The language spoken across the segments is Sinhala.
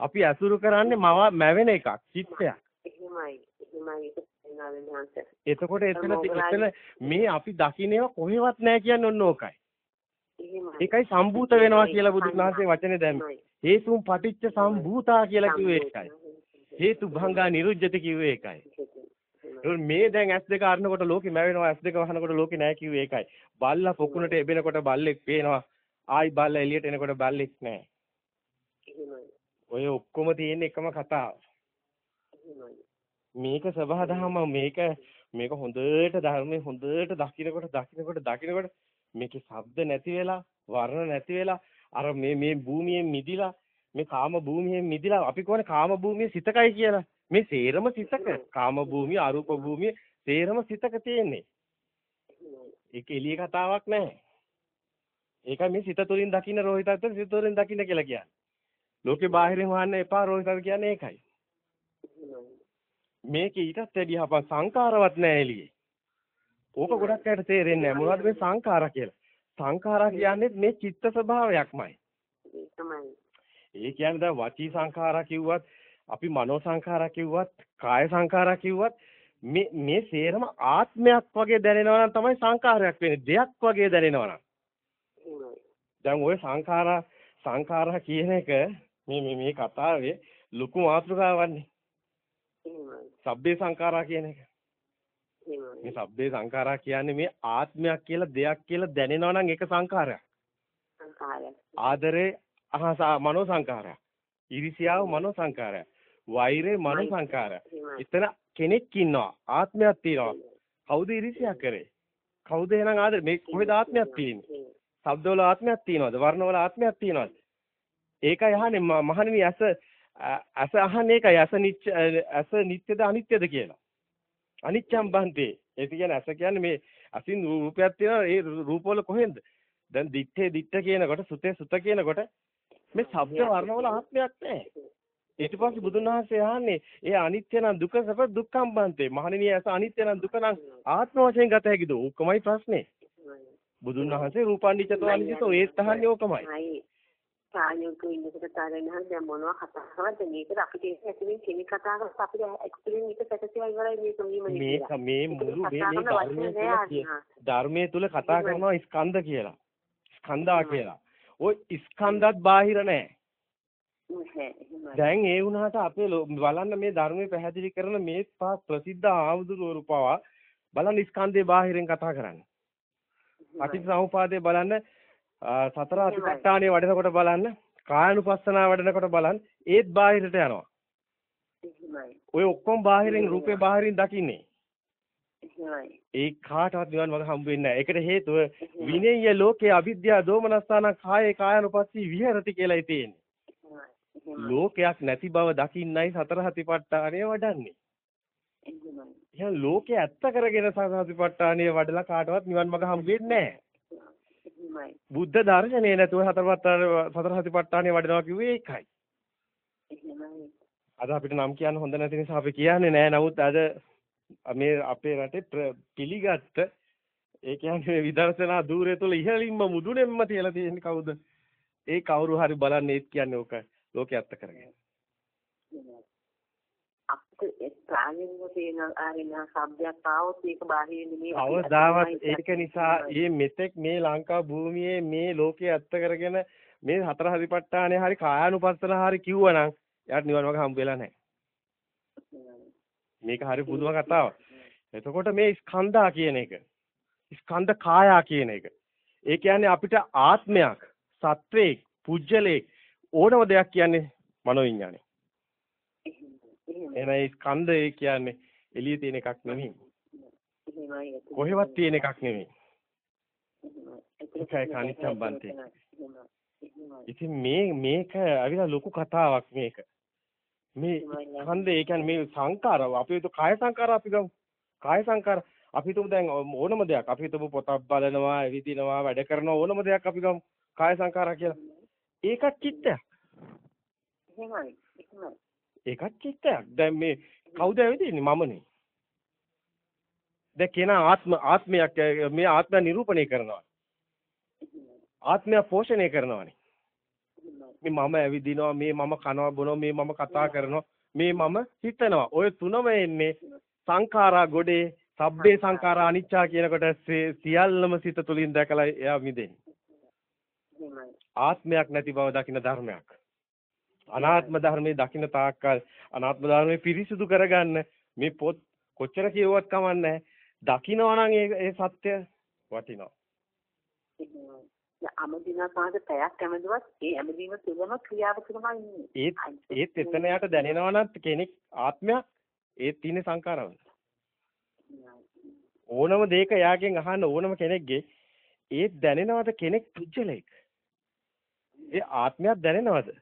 අපි අසුරු කරන්නේ මව මැවෙන එකක් චිත්තයක්. එහෙමයි. එහෙමයි එතකොට එතන එතන මේ අපි දකින්නේව කොහෙවත් නැහැ කියන්නේ ඔන්න ඕකයි. ඒකයි සම්භූත වෙනවා කියලා බුදුන් වහන්සේ වචනේ දැම්මේ. හේතුන් පටිච්ච සම්භූතා කියලා කිව්වේ ඒකයි. හේතු භංගා නිරුජ්‍යති කිව්වේ ඒකයි. මේ දැන් S2 අරනකොට ලෝකෙ මැවෙනවා S2 වහනකොට ලෝකෙ නැහැ කිව්වේ ඒකයි. බල්ලා පොකුණට එබෙනකොට බල්ලෙක් පේනවා. ආයි බල්ලා එළියට එනකොට බල්ලෙක් නැහැ. ඔය ඔක්කොම තියෙන එකම කතාව. මේක සබහාදහම මේක මේක හොඳට ධර්මයේ හොඳට දකින්නකොට දකින්නකොට දකින්නකොට මේකේ ශබ්ද නැති වෙලා වර්ණ නැති වෙලා අර මේ මේ භූමියෙන් මිදිලා මේ කාම භූමියෙන් මිදිලා අපි කියන්නේ කාම භූමියේ සිතකයි කියලා? මේ සේරම සිතක. කාම භූමිය අරූප භූමිය සේරම සිතක තියෙන්නේ. ඒක එළිය කතාවක් නැහැ. ඒකයි මේ සිත තුළින් දකින්න රෝහිතත් සිත තුළින් දකින්න කියලා කියන්නේ. ලෝකේ බාහිරින් හොයන්න එපා රෝහිතත් කියන්නේ ඒකයි මේක ඊටත් වැඩිය අප සංකාරවත් නැහැ එළියේ ඕක ගොඩක් අයට තේරෙන්නේ නැහැ. මොනවද මේ සංඛාරා කියලා? සංඛාරා කියන්නේ මේ චිත්ත ස්වභාවයක්මයි. ඒ කියන්නේ දැන් වචී සංඛාරා කිව්වත්, අපි මනෝ සංඛාරා කිව්වත්, කාය සංඛාරා කිව්වත් මේ මේ සේරම ආත්මයක් වගේ දැනෙනවා නම් තමයි සංඛාරයක් වෙන්නේ. දෙයක් වගේ දැනෙනවා නම්. දැන් ওই සංඛාරා සංඛාරා කියන එක මේ මේ මේ කතාවේ ලොකු මාතෘකාවක්නේ. සබ්බේ සංඛාරා කියන එක. මේ සබ්බේ සංඛාරා කියන්නේ මේ ආත්මයක් කියලා දෙයක් කියලා දැනෙනවා නම් ඒක සංඛාරයක්. සංඛාරයක්. ආදරේ අහස මනෝ සංඛාරයක්. ඊර්ෂියාව මනෝ සංඛාරයක්. වෛරේ මනෝ සංඛාරයක්. එතන කෙනෙක් ඉන්නවා ආත්මයක් තියෙනවා. කවුද ඊර්ෂියා කරේ? කවුද එහෙනම් ආදරේ මේ කොහෙද ආත්මයක් තියෙන්නේ? ශබ්දවල ආත්මයක් තියෙනවද? වර්ණවල ආත්මයක් තියෙනවද? ඒකයි අහන්නේ මහණෙනි ඇස ඇස අහන්නේ ඒකයි ඇස නිච්ච ඇස නිත්‍යද අනිත්‍යද කියලා. අනිච්චම් බන්තේ. ඒ කියන්නේ ඇස කියන්නේ මේ අසින් රූපයක් තියෙනවා ඒ රූපවල කොහෙන්ද? දැන් දිත්තේ දිත්ත කියනකොට සුතේ සුත කියනකොට මේ ශබ්ද වර්ණවල ආත්මයක් නැහැ. ඊට පස්සේ බුදුන් වහන්සේ අහන්නේ ඒ අනිත්‍ය නම් දුක සැප දුක්ඛම් බන්තේ. මහණෙනි ඇස අනිත්‍ය නම් දුක නම් ආත්ම වශයෙන් ගත හැකිද? ඕකමයි ප්‍රශ්නේ. බුදුන් වහන්සේ රූපානිච්චතෝ අනිච්චතෝ ඒත් අහන්නේ ඕකමයි. ප්‍රායෝගිකව ඉන්නකොට තරනහන් දැන් මොනවා කතා කරනවද මේකට අපිට ඇතුලින් කෙනෙක් කතා කරලා අපිට ඇක්චුලි මේක සැකසෙලා ඉවරයි මේක වීම මේක මේ මුළු මේ මේ ධර්මයේ තුල කතා කරනවා ස්කන්ධ කියලා. ස්කන්ධා කියලා. ওই ස්කන්ධත් බාහිර නැහැ දැන් ඒ වුණාට අපේ බලන්න මේ ධර්මයේ පැහැදිලි කරන මේ පහ ප්‍රසිද්ධ ආවුදුරු පවා බලන්න ස්කන්ධේ බාහිරෙන් කතා කරන්නේ. අටිසමුපාදේ බලන්න සතර අතිපට්ඨානිය වඩනකොට බලන්න කායानुපස්සනාව වඩනකොට බලන්න ඒත් බාහිරට යනවා. ඔය ඔක්කොම බාහිරින් රූපේ බාහිරින් දකින්නේ. ඒ කාටවත් නිවන් මඟ හම්බ වෙන්නේ නැහැ. ඒකට හේතුව විනේය ලෝකේ අවිද්‍යාව දෝමනස්ථාන කායේ කායानुපස්සී විහෙරති කියලායි තියෙන්නේ. ලෝකයක් නැති බව දකින්නයි සතර හතිපට්ඨානය වඩන්නේ. එහෙනම් ලෝකේ ඇත්ත කරගෙන සතර හතිපට්ඨානය වඩලා කාටවත් නිවන් මඟ හම්බ වෙන්නේ නැහැ. බුද්ධ දර්ශනේ නැතුව හතරපත් සතර සතිපට්ඨානෙ වඩනවා කිව්වේ ඒකයි. අද අපිට නම් කියන්න හොඳ නැති නිසා අපි කියන්නේ නැහැ. නමුත් අද මේ අපේ රටේ පිළිගත්ත ඒ කියන්නේ විදර්ශනා ධූරය තුළ ඉහළින්ම මුදුනෙන්ම තියලා තියෙන්නේ කවුද? ඒ කවුරු හරි බලන්නේ ඒත් කියන්නේ ඕක ලෝකේ අත්ත කරගෙන. අපිට ප්‍රාණින්ව තියෙන ආරින શબ્දයක් ආවොත් ඒක බාහිර නෙමෙයි අවදාවත් ඒක නිසා මේ මෙතෙක් මේ ලංකා භූමියේ මේ ලෝකයේ ඇත්ත කරගෙන මේ හතර හරිපට්ඨානේ හරි කායානුපස්සන හරි කිව්වනම් එයාට නිවන් මාර්ග හම්බ වෙලා නැහැ. මේක හරි පුදුම කතාවක්. එතකොට මේ ස්කන්ධා කියන එක ස්කන්ධ කායා කියන එක ඒ කියන්නේ අපිට ආත්මයක් සත්වයක් පුජ්‍යලයක් ඕනම දෙයක් කියන්නේ මනෝවිඤ්ඤාණය එහෙනම් ස්කන්ධය කියන්නේ එළියේ තියෙන එකක් නෙමෙයි. කොහෙවත් තියෙන එකක් නෙමෙයි. ඒකයි කනිච්චම් බන්තේ. ඉතින් මේ මේක අවිලා ලොකු කතාවක් මේක. මේ ස්කන්ධය ඒ කියන්නේ මේ සංකාර අපි හිතුව කාය සංකාර අපි ගමු. කාය සංකාර අපි හිතුව දැන් ඕනම දෙයක් අපි හිතුව පොතක් බලනවා, එවිදිනවා, වැඩ කරනවා ඕනම දෙයක් අපි ගමු. කාය සංකාර කියලා. ඒකත් චිත්තයක්. එහෙමයි. එහෙමයි. ඒකත් චිත්තයක්. දැන් මේ කවුද ඇවිදින්නේ මමනේ. දැන් කෙනා ආත්ම ආත්මයක් මේ ආත්මය නිරූපණය කරනවා. ආත්මය පෝෂණය කරනවානේ. මේ මම ඇවිදිනවා මේ මම කනවා බොනවා මේ මම කතා කරනවා මේ මම හිතනවා ඔය තුනම එන්නේ සංඛාරා ගොඩේ සබ්බේ සංඛාරා අනිච්චා කියනකොට සියල්ලම සිත තුලින් දැකලා එයා මිදෙන්නේ ආත්මයක් නැති බව දකින ධර්මයක් අනාත්ම ධර්මයේ දකින්න තාක්කල් අනාත්ම ධර්මයේ පිරිසිදු කරගන්න මේ පොත් කොච්චර කියුවත් කමන්නේ දකිනවා නම් ඒ සත්‍ය වටිනවා අමදිනා පාද පැයක් ඇමදුවත් ඒ ඇමදීම තුළම ක්‍රියාව තුළමයි ඉන්නේ. ඒත් ඒත් එතන යට දැනෙනවා නම් කෙනෙක් ආත්මයක් ඒත් තියෙන සංකාරවල. ඕනම දෙයක යාගෙන් අහන්න ඕනම කෙනෙක්ගේ ඒත් දැනෙනවද කෙනෙක් පුජ්‍යලෙක්. ඒ ආත්මයක් දැනෙනවද?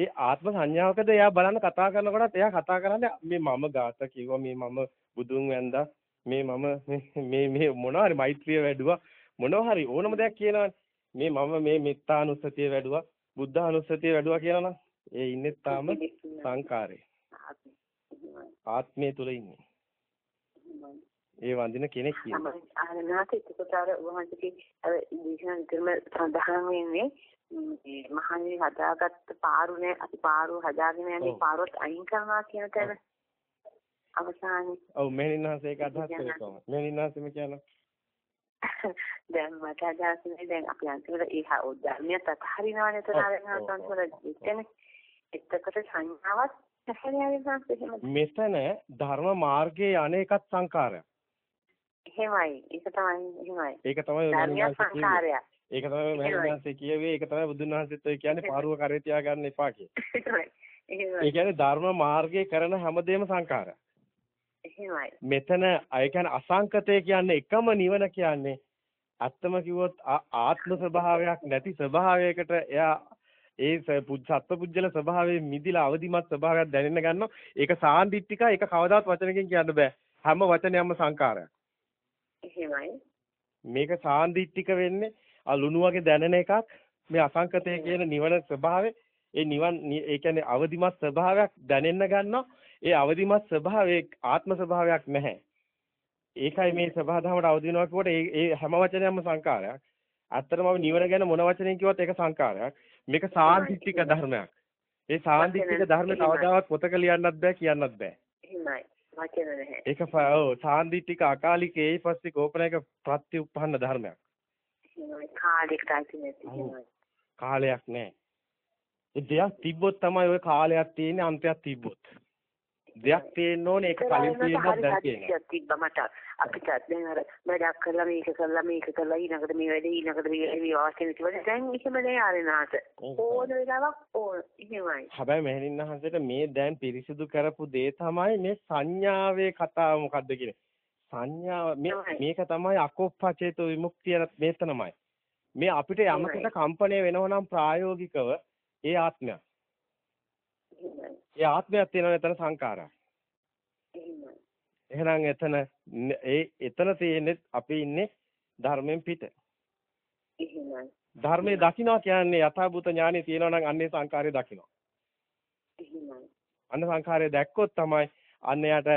ඒ ආත්ම සංඥාවකද එයා බලන්න කතා කරනකොටත් එයා කතා කරන්නේ මේ මම ගාත කිව්වා මේ මම බුදුන් වැන්දා මේ මම මේ මේ මොනවා හරි මෛත්‍රිය වැඩුවා මොනවා හරි ඕනම දෙයක් කියනවනේ. මේ මම මේ මෙත්තානුස්සතිය වැඩුවා, බුද්ධානුස්සතිය වැඩුවා කියනවනම් ඒ ඉන්නේ තාම සංකාරේ. ආත්මය තුල ඉන්නේ. ඒ වඳින කෙනෙක් කියනවා. එතකොට අර වහන්සේගේ අර දේශනා විතරම සඳහන් වෙන්නේ මේ මහණේ හදාගත්ත පාරු නෑ අපි පාරු හදාගෙන යන්නේ පාරුවත් අයින් කරනවා කියන තැන. අවසානයේ. ඔව් මෙහෙණින්හස ඒක අදහස් කරේ කොහොමද? මෙහෙණින්හස මේ කියනවා. දැන් මට අදහස් වෙන්නේ දැන් අපි අන්තිමට ඒ ධර්මියත් අතහරිනවනේ අන්තිමට එතන එතකොට සංඥාවක් මෙතන ධර්ම මාර්ගයේ අනේකත් සංකාරයක්. එහෙමයි. ඒක තමයි එහෙමයි. ඒක තමයි ධර්ම සංකාරයක්. ඒක තමයි මහණන්සේ කියවේ ඒක තමයි බුදුන් වහන්සේත් ඔය කියන්නේ පාරුව කරේ තියාගන්න එපා කිය. ඒ කියන්නේ ධර්ම මාර්ගයේ කරන හැමදේම සංකාරයක්. එහෙමයි. මෙතන අය කියන්නේ අසංකතය කියන්නේ එකම නිවන කියන්නේ ඇත්තම කිව්වොත් ආත්ම ස්වභාවයක් නැති ස්වභාවයකට එයා ඒ සත්පුජ්‍යල ස්වභාවයේ මිදිලා අවදිමත් ස්වභාවයක් දැනෙන්න ගන්නවා. ඒක සාන්දිටික ඒක කවදාත් වචනකින් කියන්න බෑ. හැම වචනයක්ම සංකාරයක්. එහෙමයි. මේක සාන්දිටික වෙන්නේ අලුණු වගේ දැනෙන එකක්. මේ අසංකතය කියන නිවන ස්වභාවය ඒ නිවන් ඒ කියන්නේ අවදිමත් ස්වභාවයක් දැනෙන්න ගන්නවා. ඒ අවදිමත් ස්වභාවයේ ආත්ම ස්වභාවයක් නැහැ. ඒකයි මේ සබහාදහමට අවදි වෙනවා කියකොට ඒ ඒ හැම වචනයක්ම සංකාරයක්. ඇත්තටම අපි නිවන ගැන මොන වචනෙන් කිව්වත් ඒක සංකාරයක්. මේක සාන්දිටික ධර්මයක්. ඒ සාන්දිටික ධර්ම කවදාවත් පොතක ලියන්නත් බෑ කියන්නත් බෑ. එහෙමයි. වචන නැහැ. ඒක ඔව් සාන්දිටික අකාලික පස්සේ කෝපනයක ප්‍රත්‍යඋප්පන්න ධර්මයක්. කාලයකට ඇති නැති කාලයක් නැහැ. ඒ දෙයක් තිබ්බොත් තමයි ওই කාලයක් තියෙන්නේ අන්තයක් තිබ්බොත්. දෙයක් තියෙන්න ඕනේ ඒක කලින් තියෙනවා දැන් තියෙනවා. තිබ්බ මට අපිට දැන් අර වැඩක් කරලා මේක කරලා මේක කරලා ඊළඟට මේ වැඩේ ඊළඟට මේ මේ වාසිය තිබුණා දැන් එහෙම නෑ ආරෙනාට. ඕන වෙලාවක් ඕන එහෙමයි. හැබැයි මෙහෙණින් අහන්සේට මේ දැන් පිරිසිදු කරපු දේ තමයි මේ සංඥාවේ කතාව මොකද්ද කියන්නේ. සංඥාව මේක තමයි අකෝප්පචේතෝ විමුක්තිය මේතනමයි. මේ අපිට යමකට කම්පණය වෙනව නම් ප්‍රායෝගිකව ඒ ආත්මයක්. ඒ ආත්මයක් තියෙනවා එතන සංඛාරයක්. එහෙනම් එතන ඒ එතන තියෙන්නේ අපි ඉන්නේ ධර්මයෙන් පිට. ධර්මයේ දකින්නවා කියන්නේ යථාභූත ඥානෙ තියෙනවා නම් අන්නේ සංඛාරය දකින්නවා. අන්න සංඛාරය දැක්කොත් තමයි අන්න යට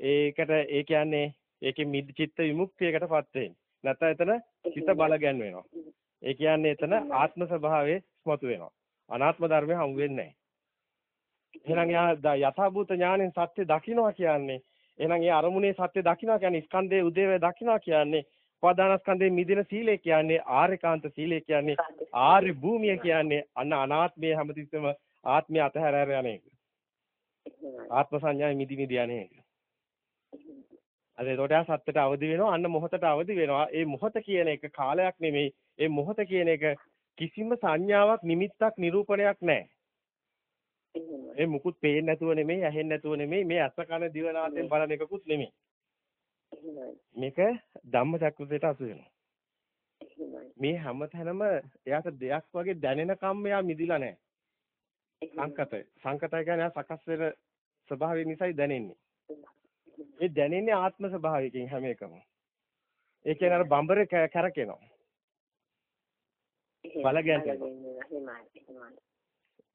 ඒකට ඒ කියන්නේ ඒකේ මිද් චිත්ත විමුක්තියකටපත් වෙන්නේ. නැත්නම් එතන චිත්ත බල ගැන් වෙනවා. ඒ කියන්නේ එතන ආත්ම ස්වභාවයේ ස්මතු වෙනවා. අනාත්ම ධර්මය හමු වෙන්නේ නැහැ. එහෙනම් එයා යථාභූත ඥාණයෙන් සත්‍ය දකින්නවා කියන්නේ එහෙනම් ඒ අරමුණේ සත්‍ය දකින්නවා කියන්නේ ස්කන්ධයේ උදේවය දකින්නවා කියන්නේ උපාදානස්කන්ධයේ මිදින සීලය කියන්නේ ආර්යකාන්ත සීලය කියන්නේ ආර්ය භූමිය කියන්නේ අන්න අනාත්මයේ හැමතිස්සෙම ආත්මය අතහැර හැර යන එක. ආත්ම සංඥාවේ මිදි මිදි යන එක. අද ඒකට යා සත්‍යට අවදි වෙනවා අන්න මොහොතට අවදි වෙනවා. ඒ මොහොත කියන එක කාලයක් නෙමෙයි. ඒ මොහොත කියන එක කිසිම සංඥාවක් නිමිත්තක් නිරූපණයක් නැහැ. ඒ මුකුත් පේන්නේ නැතුව නෙමෙයි, ඇහෙන්නේ නැතුව නෙමෙයි, මේ අස කන දිව නාසයෙන් බලන එකකුත් නෙමෙයි. මේක ධම්මචක්‍රයට අසු වෙනවා. මේ හැමතැනම එයාට දෙයක් වගේ දැනෙන කම්ම එයා මිදිලා නැහැ. සංකතය. සංකතය කියන්නේ සකස් වෙන ස්වභාවය නිසායි දැනෙන්නේ. ඒ දැනෙන්නේ ආත්ම ස්වභාවයකින් හැම එකම. ඒ කියන්නේ අර බම්බරේ කැරකෙනවා. බලගැන්ට.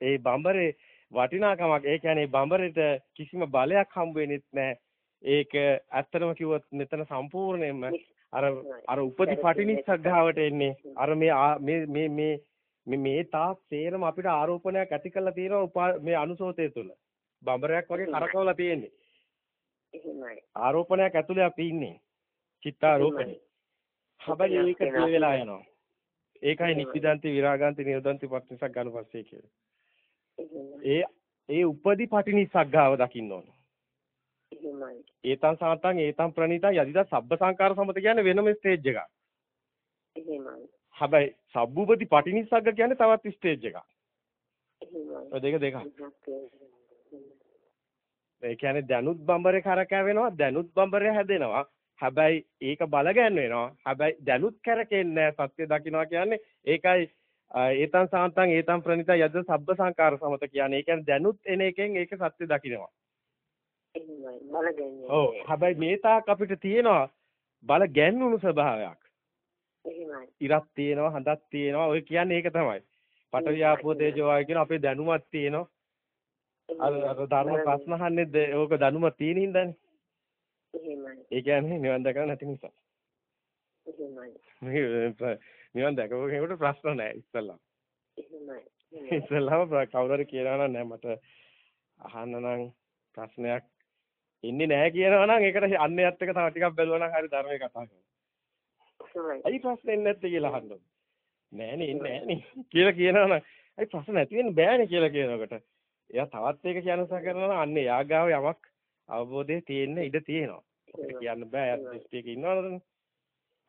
ඒ බම්බරේ වටිනාකමක් ඒ කියන්නේ බඹරෙට කිසිම බලයක් හම්බ වෙන්නේ නැහැ. ඒක ඇත්තටම කිව්වොත් මෙතන සම්පූර්ණයෙන්ම අර අර උපදි පටිනිස්සග්ගාවට එන්නේ. අර මේ මේ මේ මේ මේ තාක් සේරම අපිට ආරෝපණයක් ඇති කරලා තියෙනවා මේ අනුසෝතය තුළ. බඹරයක් වගේ කරකවලා තියෙන්නේ. එහෙමයි. ආරෝපණයක් ඇතුලේ අපි ඉන්නේ. චිත්තාරෝපණේ. හැබැයි ඒක දිය වෙලා යනවා. ඒකයි නිප්පිදන්ති විරාගන්ති නිරෝධන්ති පටිනිසක් ගන්න පස්සේ කියලා. ඒ ඒ උපදි පටිනිසග්ගාව දකින්න ඕන. එහෙමයි. ඒතං සාතං ඒතං ප්‍රණීතං යදිදා සබ්බ සංකාර සමත කියන්නේ වෙනම ස්ටේජ් එකක්. හැබැයි සබ්බුපති පටිනිස්සග්ග කියන්නේ තවත් ස්ටේජ් එකක්. ඔය දෙක දෙකක්. ඒ කියන්නේ දැනුත් බඹරේ කරකැවෙනවා දැනුත් බඹරේ හැදෙනවා. හැබැයි ඒක බලගන්න වෙනවා. හැබැයි දැනුත් කරකෙන්නේ සත්‍ය දකින්නවා කියන්නේ ඒකයි ඒතං සාන්තං ඒතං ප්‍රණිත යද්ද සබ්බ සංකාර සමත කියන්නේ. ඒ කියන්නේ දැනුත් එන එකෙන් ඒක සත්‍ය දකින්නවා. ඔව්. හැබැයි මේ තාක් අපිට තියෙනවා බල ගැන්නුණු ස්වභාවයක්. එහෙමයි. ඉරක් තියෙනවා හඳක් තියෙනවා. ඔය කියන්නේ ඒක තමයි. පඨවි ආපෝ තේජෝ වායු කියන අපේ දැනුමක් තියෙනවා. අර අර ධර්ම ප්‍රශ්න අහන්නේ ඕක දැනුම තියෙන හින්දානේ. එහෙමයි. ඒ කියන්නේ නිවන් දැකලා නැති නිසා. එහෙමයි. නිවන් දැකපු කෙනෙකුට ප්‍රශ්න නැහැ ඉස්සල්ලා. එහෙමයි. ඉස්සල්ලාම කවුරු හරි කියනවා නම් නෑ මට අහන්න නම් ප්‍රශ්නයක් ඉන්නේ නැහැ කියනවා නම් ඒකට අන්නේයත් එක තව ටිකක් බැලුවා නම් හරි ධර්මයේ කතා කරනවා. ඇයි ප්‍රශ්නේ නැත්තේ කියලා අහන්න. නෑනේ ඉන්නේ නෑනේ කියලා කියනවා නම් ඇයි ප්‍රශ්න නැති වෙන්න බෑනේ කියලා කියනකොට එයා තවත් ඒක කියන උත්සාහ කරනවා නම් අන්න එයා ගාව යමක් අවබෝධය තියෙන්න ඉඩ තියෙනවා. කියන්න බෑ එයා දෘෂ්ටියක ඉන්නවනද?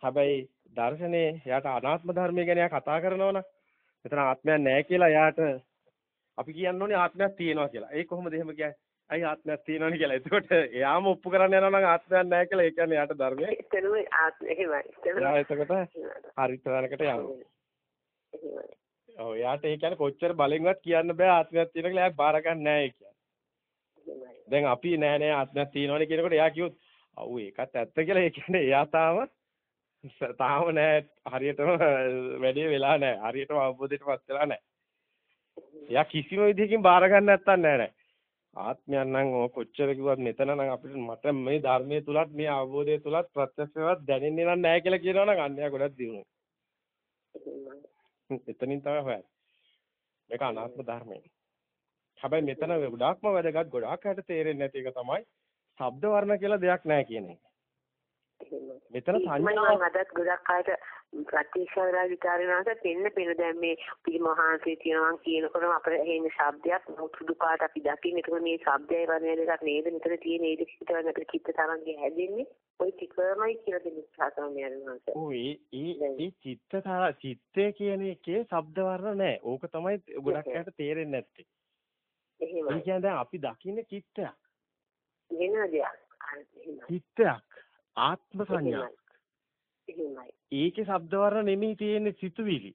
හැබැයි දර්ශනේ එයාට අනාත්ම ධර්මය ගැන එයා කතා කරනවා නම් මෙතන ආත්මයක් නැහැ කියලා එයාට අපි කියන්න ඕනේ ආත්මයක් තියෙනවා කියලා. ඒ කොහොමද එහෙම කියන්නේ? අයි ආත්මයක් තියෙනවනේ කියලා. එතකොට එයාම ඔප්පු කරන්න යනවා නම් ආත්මයක් නැහැ කියලා ඒ කියන්නේ එයාට ධර්මයේ. එතනම ආත්ම එහෙමයි. එතකොට හරි තැනකට යනවා. ඔව් එයාට ඒ කියන්නේ කොච්චර බලෙන්වත් කියන්න බෑ ආත්මයක් තියෙන කියලා එයා බාර ගන්න නෑ කියන්නේ. දැන් අපි නෑ නෑ ආත්මයක් තියෙනවනේ කියනකොට එයා කිව්වොත් අව් ඒකත් ඇත්ත කියලා ඒ කියන්නේ එයා තාම තාම නෑ හරියටම වැඩේ වෙලා නෑ හරියටම අවබෝධයටපත් වෙලා නෑ. එයා කිසිම විදිහකින් බාර ගන්න නැත්තන් නෑ නෑ. ආත්මයන් නම් ඔය කොච්චර කිව්වත් මෙතන නම් අපිට මට මේ ධර්මයේ තුලත් මේ අවබෝධය තුලත් ප්‍රත්‍යක්ෂවත් දැනෙන්නේ නැහැ කියලා කියනවා නම් අන්‍යයා ගොඩක් දිනුනේ. එතනින් තමයි හොයන්නේ. මේක අනාත්ම ධර්මය. හැබැයි මෙතන ගොඩාක්ම වැදගත් ගොඩාක් අයට තේරෙන්නේ නැති එක තමයි ශබ්ද වර්ණ කියලා දෙයක් නැහැ කියන එක. මෙතන සංඥා අදත් ගොඩක් අයට ප්‍රත්‍යක්ෂ වෙලා විචාරණාට පෙන්න පෙන දැන් මේ පිළිමහාන්සේ කියනවා කියනකොටම අපේ එන්නේ ශබ්දයක් සුදු පාට අපි දකින්න. ඒක මේ ශබ්දයයි වර්ණය දෙකක් නේද? මෙතන තියෙන ඒ දෙක හිතවන්න අපිට චිත්ත තරංගය හැදෙන්නේ ওই ටිකමයි කියලා දෙන්න කරනවා යනවා ඔව් ඒ ඒ චිත්ත චිත්තය කියන එකේ ශබ්ද වර්ණ නැහැ ඕක තමයි ගොඩක් අයට තේරෙන්නේ නැත්තේ. එහෙමයි. ඒ කියන්නේ දැන් අපි දකින්නේ චිත්තයක්. වෙන දෙයක්. චිත්තයක් ආත්ම සංඥාවක්. එහෙමයි. ඒකේ ශබ්ද වර්ණ නෙමෙයි තියෙන්නේ සිතුවිලි.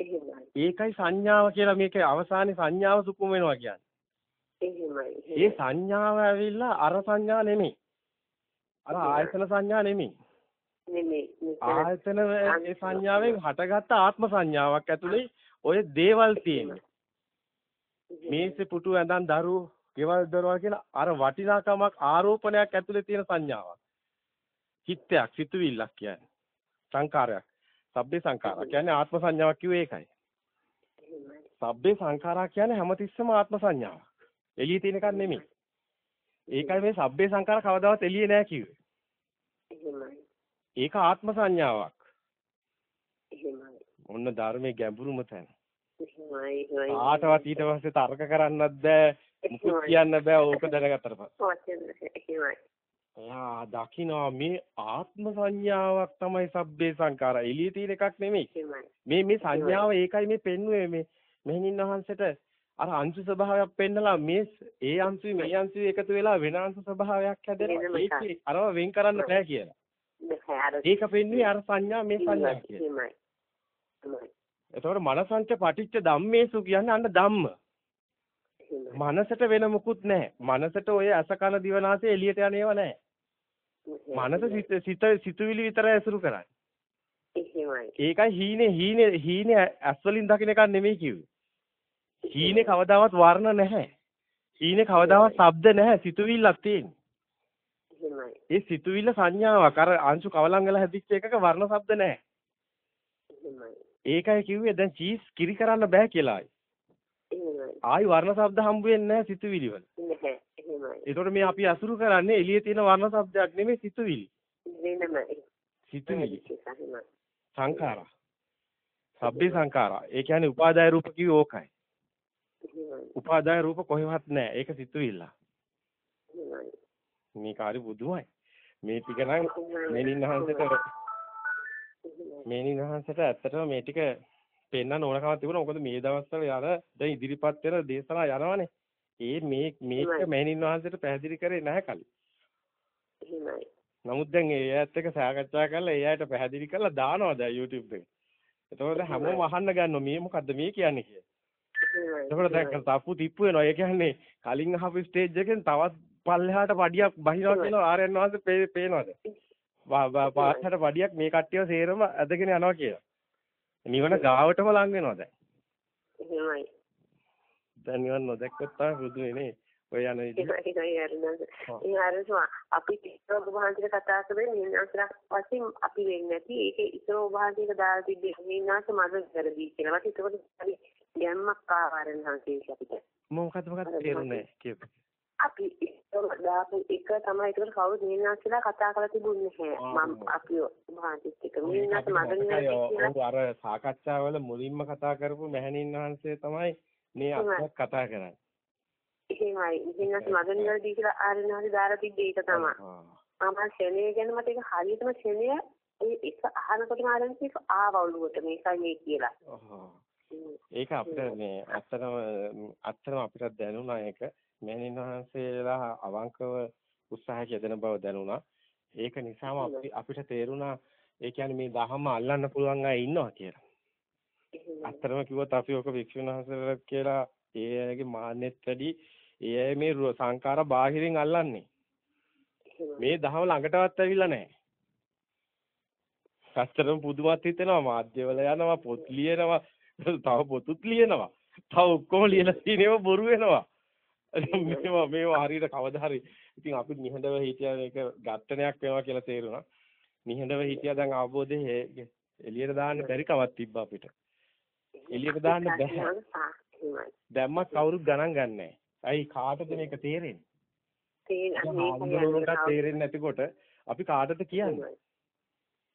එහෙමයි. ඒකයි සංඥාව කියලා මේකේ අවසානයේ සංඥාව සුකුම වෙනවා කියන්නේ. එහෙමයි. ඒ සංඥාව ඇවිල්ලා අර සංඥා නෙමෙයි. අර ආයතන සංඥා නෙමෙයි. නෙමෙයි. ආයතන ඒ සංඥාවෙන් හටගත්ත ආත්ම සංඥාවක් ඇතුලේ ඔය දේවල් තියෙනවා. මේසේ පුටු ඇඳන් දරු, ගෙවල් දරුවා කියලා අර වටිනාකමක් ආරෝපණයක් ඇතුලේ තියෙන සංඥාවක්. චිත්තයක් සිතුවිල්ලක් කියන්නේ. සංකාරයක්. සබ්බේ සංඛාරා කියන්නේ ආත්ම සංඥාවක් කිව්වේ ඒකයි. සබ්බේ සංඛාරා කියන්නේ හැමතිස්සම ආත්ම සංඥාවක්. එළියේ තියෙන එකක් නෙමෙයි. ඒකයි මේ සබ්බේ සංඛාර කවදාවත් එළියේ නෑ කිව්වේ. ඒක ආත්ම සංඥාවක්. ඔන්න ධර්මයේ ගැඹුරුම තැන. ආටවත් ඊට පස්සේ තර්ක කරන්නත් බෑ. මුකුත් කියන්න බෑ. ඕක දැනගත්තට පස්සේ එයා දකිනවා මේ ආත්ම සංඥාවක් තමයි සබ්බේ සංඛාරා. එළියේ තියෙන එකක් නෙමෙයි. මේ මේ සංඥාව ඒකයි මේ පෙන්වුවේ මේ මෙහෙණින් වහන්සේට අර අංශු ස්වභාවයක් පෙන්නලා මේ ඒ අංශුයි මේ අංශුයි එකතු වෙලා වෙන අංශු ස්වභාවයක් හැදෙනවා. ඒකේ අරව වෙන් කරන්න බෑ කියලා. ඒක පෙන්වුවේ අර සංඥා මේ සංඥා කියලා. එතකොට මනසංච පටිච්ච ධම්මේසු කියන්නේ අන්න ධම්ම. මනසට වෙන මුකුත් නැහැ. මනසට ඔය අස කන දිවනාසය එළියට යන්නේව නැහැ. මනස සිත සිත සිතුවිලි විතරයි ඇසුරු කරන්නේ. එහෙමයි. ඒකයි හීනේ හීනේ හීනේ ඇස් වලින් දකින්න එකක් නෙමෙයි කිව්වේ. හීනේ කවදාවත් වර්ණ නැහැ. හීනේ කවදාවත් ශබ්ද නැහැ. සිතුවිල්ලක් තියෙන්නේ. ඒ සිතුවිල්ල සංඥාවක්. අර අංශු කවලම් වෙලා හැදිච්ච එකක වර්ණ ශබ්ද නැහැ. ඒකයි කිව්වේ දැන් චීස් කිරි කරන්න බෑ කියලා. එහෙමයි. ආයි වර්ණ શબ્ද හම්බ වෙන්නේ නැහැ සිතුවිලි වල. එහෙමයි. ඒතකොට මේ අපි අසුරු කරන්නේ එළියේ තියෙන වර්ණ શબ્දයක් නෙමෙයි සිතුවිලි. වෙනමයි. සිතුවිලි. සංඛාරා. සබ්බේ සංඛාරා. ඒ කියන්නේ උපාදාය රූප කිව්වේ ඕකයි. උපාදාය රූප කොහෙවත් නැහැ. ඒක සිතුවිල්ල. මේ කාර්ය බුදුමයි. මේ ටික නම් මෙනින් වහන්සේට ඇත්තටම මේ ටික පෙන්වන්න ඕනකමක් තිබුණා. මොකද මේ දවස්වල යන දැන් ඉදිරිපත් වෙන දේශනා යනවනේ. ඒ මේ මේක මෙනින් වහන්සේට පැහැදිලි කරේ නැහැ කලින්. එහෙමයි. නමුත් දැන් ඒ ඇත්ත එක්ක සාකච්ඡා කරලා ඒ අයට පැහැදිලි කරලා දානවා දැන් YouTube එකේ. එතකොට හැමෝම අහන්න ගන්නවා මේ මොකද්ද මේ කියන්නේ කියලා. එතකොට දැන් තප්පු තිප්පු වෙනවා. ඒ කියන්නේ කලින් අහපු ස්ටේජ් එකෙන් තවත් පල්ලෙහාට පඩියක් බහිනවා කියලා ආර්යයන් වහන්සේ පේනවාද? පාස්සට පඩියක් මේ කට්ටියව සේරම ඇදගෙන යනවා කියලා. නිවන ගාවටම ලං වෙනවා දැන්. එහෙමයි. දැන් නිවන නොදැක්කොත් තමයි බුදු වෙන්නේ. ඔය යන විදිහ. අපි ඉස්සර ඔබවහන්සේට කතා කරේ නින්නාසලා වශයෙන් අපි වෙන්නේ නැති ඒක ඉස්සර ඔබවහන්සේට දාලා තිබ්බේ නින්නාස මද කරදී කියලා. වට ඒකට හරි ගැම්මක් ආවරන් හන්සේ අපිට. මොකක්ද මොකක්ද තේරුනේ කියපු. අපි ඉස්සර දාපු එක තමයි ඒකට කවුරුද නින්නාසලා කතා කරලා තිබුණේ නැහැ. මම අපි ඔබවහන්සේත් එක්ක නින්නාස මද කියලා. අර සාකච්ඡාවල මුලින්ම කතා කරපු මහණින් වහන්සේ තමයි මේ අපිට කතා කරන්නේ. එහෙමයි. ඉතින් අස් මගන් වලදී කියලා ආරණාලි දාලා තිබ්බේ ඒක තමයි. මම ශනේ ගැන මට ඒක හරියටම ශනය ඒ එක අහනකොටම ආරණාලි ඒක ආවවලුවට මේකයි මේ කියලා. ඒක අපිට මේ අත්‍තරම අත්‍තරම අපිට දැනුණා ඒක මෑණින් වහන්සේලා අවංකව උත්සාහයක් යෙදෙන බව දැනුණා. ඒක නිසාම අපිට තේරුණා ඒ කියන්නේ මේ දහම අල්ලන්න පුළුවන් අය ඉන්නවා කියලා. අත්‍තරම කිව්වොත් අපි ඔක වික්ෂුන් වහන්සේලා කියලා ඒ අයගේ මාන්නෙත් වැඩි ඒ අය මේ සංඛාර බාහිරින් අල්ලන්නේ. මේ දහම ළඟටවත් ඇවිල්ලා නැහැ. ඇත්තටම පුදුමත් හිතෙනවා මාධ්‍යවල යනවා පොත් ලියනවා තව පොතුත් ලියනවා. තව ඔක්කොම ලියලා තියෙනව බොරු වෙනවා. මේවා මේවා හරියට කවදා හරි ඉතින් අපි නිහඬව හිටියා මේක ඝට්ටනයක් වෙනවා කියලා තේරුණා. නිහඬව හිටියා දැන් අවබෝධය එළියට දාන්න බැරි කමක් තිබ්බා අපිට. එළියට දාන්න බැහැ. දැම්මත් කවුරුත් ගණන් ගන්නෑ. ඇයි කාටද මේක තේරෙන්නේ? තේරෙන්නේ තේරෙන්නේ නැතිකොට අපි කාටද කියන්නේ?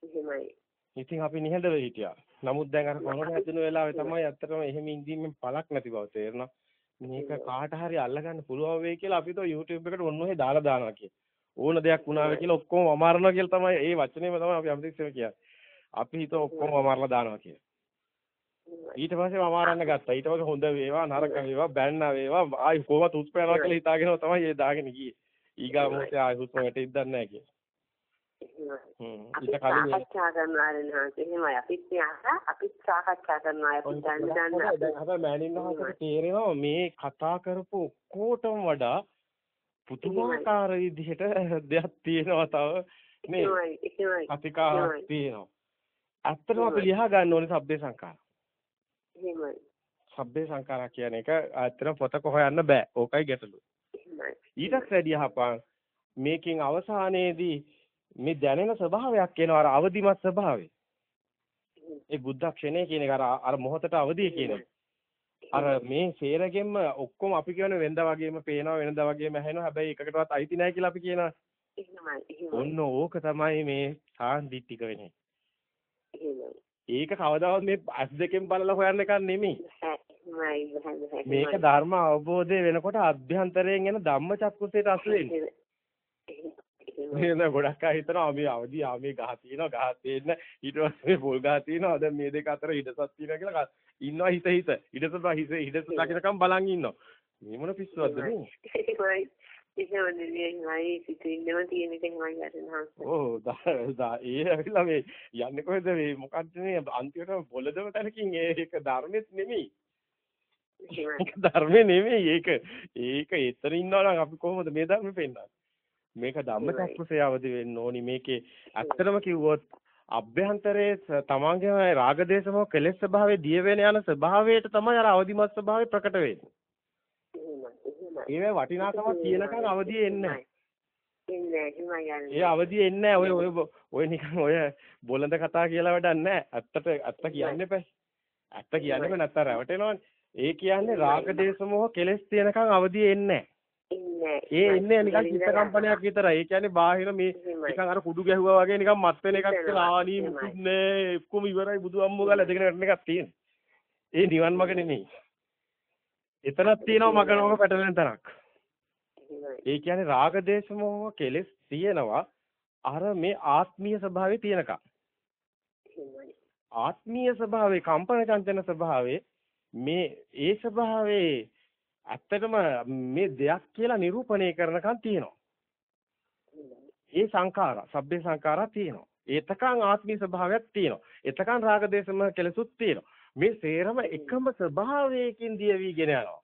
එහෙමයි. ඉතින් අපි නිහඬව හිටියා. නමුත් දැන් අර කොරෝනා හැදෙන වෙලාවේ තමයි ඇත්තටම එහෙම ඉඳීමෙන් පළක් නැති බව තේරෙනවා. මේක කාට හරි අල්ලගන්න පුළුවන් වෙයි කියලා අපි તો YouTube එකට ඔන්න ඔහෙ දාලා දානවා කිය. ඕන දෙයක් වුණා වෙයි කියලා ඔක්කොම අමාරනවා කියලා තමයි ඒ වචනේම තමයි අපි අමතිස්සෙම කියන්නේ. අපි හිත ඔක්කොම අමාරලා දානවා කියලා. ඊට පස්සේ අමාරන්න ගත්තා. ඊට පස්සේ හොඳ වේවා නරක වේවා බැන්න වේවා. ආයි කොහොමද යනවා කියලා හිතාගෙන තමයි ඒ දාගෙන ගියේ. ඊගා මොහොතේ ආයි හුස්ම වැටෙද්ද නැහැ කියලා. අපි සාකච්ඡා කරනවා නේද එහෙමයි. අපිත් යහා අපිත් සාකච්ඡා කරනවා අපි දන්න දන්න දැන් හැබැයි මෑණින් වහන්සේට තේරෙනවා මේ කතා කරපු ඔක්කොටම වඩා පුදුමාකාර විදිහට දෙයක් තියෙනවා තව. මේ කතිකාවක් තියෙනවා. ඇත්තටම අපි ලියා ගන්න ඕනේ සබ්බේ සංඛාර එහෙමයි. සබ්බේ සංඛාරා කියන එක ඇත්තටම පොතක හොයන්න බෑ. ඕකයි ගැටලුව. ඊටත් වැඩි අහපන්. මේකෙන් අවසානයේදී මේ දැනෙන ස්වභාවයක් එනවා. අර අවදිමත් ස්වභාවය. ඒ බුද්ධ ක්ෂණය කියන එක අර අර මොහොතට අවදිය කියන එක. අර මේ සේරගෙම්ම ඔක්කොම අපි කියන වෙනදා වගේම පේනවා වෙනදා වගේම ඇහෙනවා. හැබැයි එකකටවත් අයිති නැහැ කියලා අපි කියනවා. ඔන්න ඕක තමයි මේ සාන්දිටික වෙන්නේ. ඒක කවදාවත් මේ ඇස් දෙකෙන් බලලා හොයන්න එකක් නෙමෙයි. මේක ධර්ම අවබෝධය වෙනකොට අභ්‍යන්තරයෙන් එන ධම්මචක්කුසේට අසු වෙන්නේ. නේද ගොඩක් අය හිතනවා මේ අවදි ආ මේ ගහ තියෙනවා ගහ තියෙන ඊට පස්සේ පොල් ගහ තියෙනවා. දැන් මේ දෙක අතර හිඩසක් තියෙනවා කියලා ඉන්නවා හිත හිත. හිඩස හිස හිඩස දකින්නකම් බලන් ඉන්නවා. මේ මොන පිස්සුවක්ද මේ? ඒකමනේ සිතින්දම තියෙන එක හිමයි ගන්නවා ඕ දා ඒ ඇවිල්ලා මේ යන්නේ කොහෙද මේ? මොකද්ද මේ? අන්තිමට බොලදම තැනකින් ඒක ධර්මෙත් නෙමෙයි. ධර්මෙ නෙමෙයි. ඒක ඒක එතන ඉන්නවා නම් අපි කොහොමද මේ ධර්මෙ පෙන්නන්නේ? මේක ධම්මචක්කුසේ අවදි වෙන්න ඕනි. මේකේ ඇත්තටම කිව්වොත් අභ්‍යන්තරයේ තමන්ගේම රාගදේශම කෙලෙස් ස්වභාවයේ දිය වෙන යන ස්වභාවයට තමයි අර අවදිමත් ස්වභාවය ප්‍රකට වෙන්නේ. ඒවේ වටිනාකමක් කියනකන් අවදිය එන්නේ. ඒ අවදිය එන්නේ ඔය ඔය ඔය නිකන් ඔය බොළඳ කතා කියලා වැඩක් නැහැ. ඇත්තට ඇත්ත කියන්න එපා. ඇත්ත කියන්න බෑ නැත්තම් රැවටෙනවනේ. ඒ කියන්නේ රාග දේශ මොහ කෙලස් තියෙනකන් අවදිය එන්නේ. ඒ එන්නේ නිකන් චිත්ත කම්පනයක් විතරයි. ඒ කියන්නේ බාහිර මේ නිකන් අර කුඩු ගැහුවා වගේ නිකන් මත් වෙන එකක් කියලා ආනී මුකුත් නෑ. එක්කම ඉවරයි බුදු අම්මෝ ගාලා යන එකක් තියෙන්නේ. ඒ නිවන් මඟ නෙමෙයි. එතනක් තියෙනවා මග නෝක පැටලෙන තැනක්. ඒ කියන්නේ රාග දේශ මොහ කෙලස් තියෙනවා අර මේ ආත්මීය ස්වභාවයේ තියෙනකම්. ආත්මීය ස්වභාවයේ කම්පන චංචන ස්වභාවයේ මේ ඒ ස්වභාවයේ ඇත්තටම මේ දෙයක් කියලා නිරූපණය කරනකම් තියෙනවා. ඒ සංඛාරා, සබ්බේ සංඛාරා තියෙනවා. ඒතකන් ආත්මීය ස්වභාවයක් තියෙනවා. එතකන් රාග දේශම කෙලසුත් තියෙනවා. මේ සේරම එකම ස්වභාවයකින් දියවිගෙන යනවා.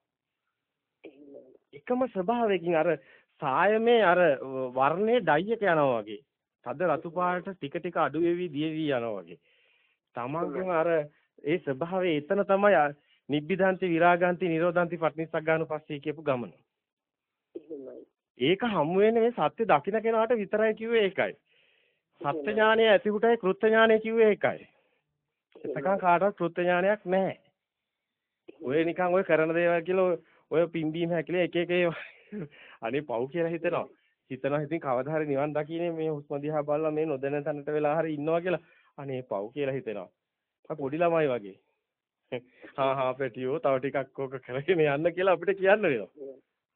එකම ස්වභාවයකින් අර සායමේ අර වර්ණයේ ඩයි එක යනවා වගේ. තද රතු පාට ටික ටික අඩු වෙවි දියවි යනවා වගේ. තමන්ගෙන් අර ඒ ස්වභාවය එතන තමයි නිබ්බිදාන්ති විරාගාන්ති නිරෝධාන්ති පටිනිස්සග්ගානුපස්සී කියපු ගමන. ඒක හමු වෙන්නේ මේ සත්‍ය දකින්න කෙනාට විතරයි කිව්වේ ඒකයි. සත්‍ය ඥානය ඇතිහුටයි කෘත්‍ය ඥානය කිව්වේ ඒකයි. එතකන් කාටවත් කෘත්‍ය ඥානයක් නැහැ. ඔය නිකන් ඔය කරන දේවල් කියලා ඔය පිම්බීම හැකිලේ එක එක අනේ පව් කියලා හිතනවා. හිතනවා ඉතින් කවදා හරි නිවන් දකින්නේ මේ හුස්ම දිහා බලලා මේ නොදැන තැනට වෙලා හරි ඉන්නවා කියලා. අනේ පව් කියලා හිතෙනවා. පොඩි ළමයි වගේ. හා හා පැටියෝ තව ටිකක් ඕක කරගෙන යන්න කියලා අපිට කියන්න වෙනවා.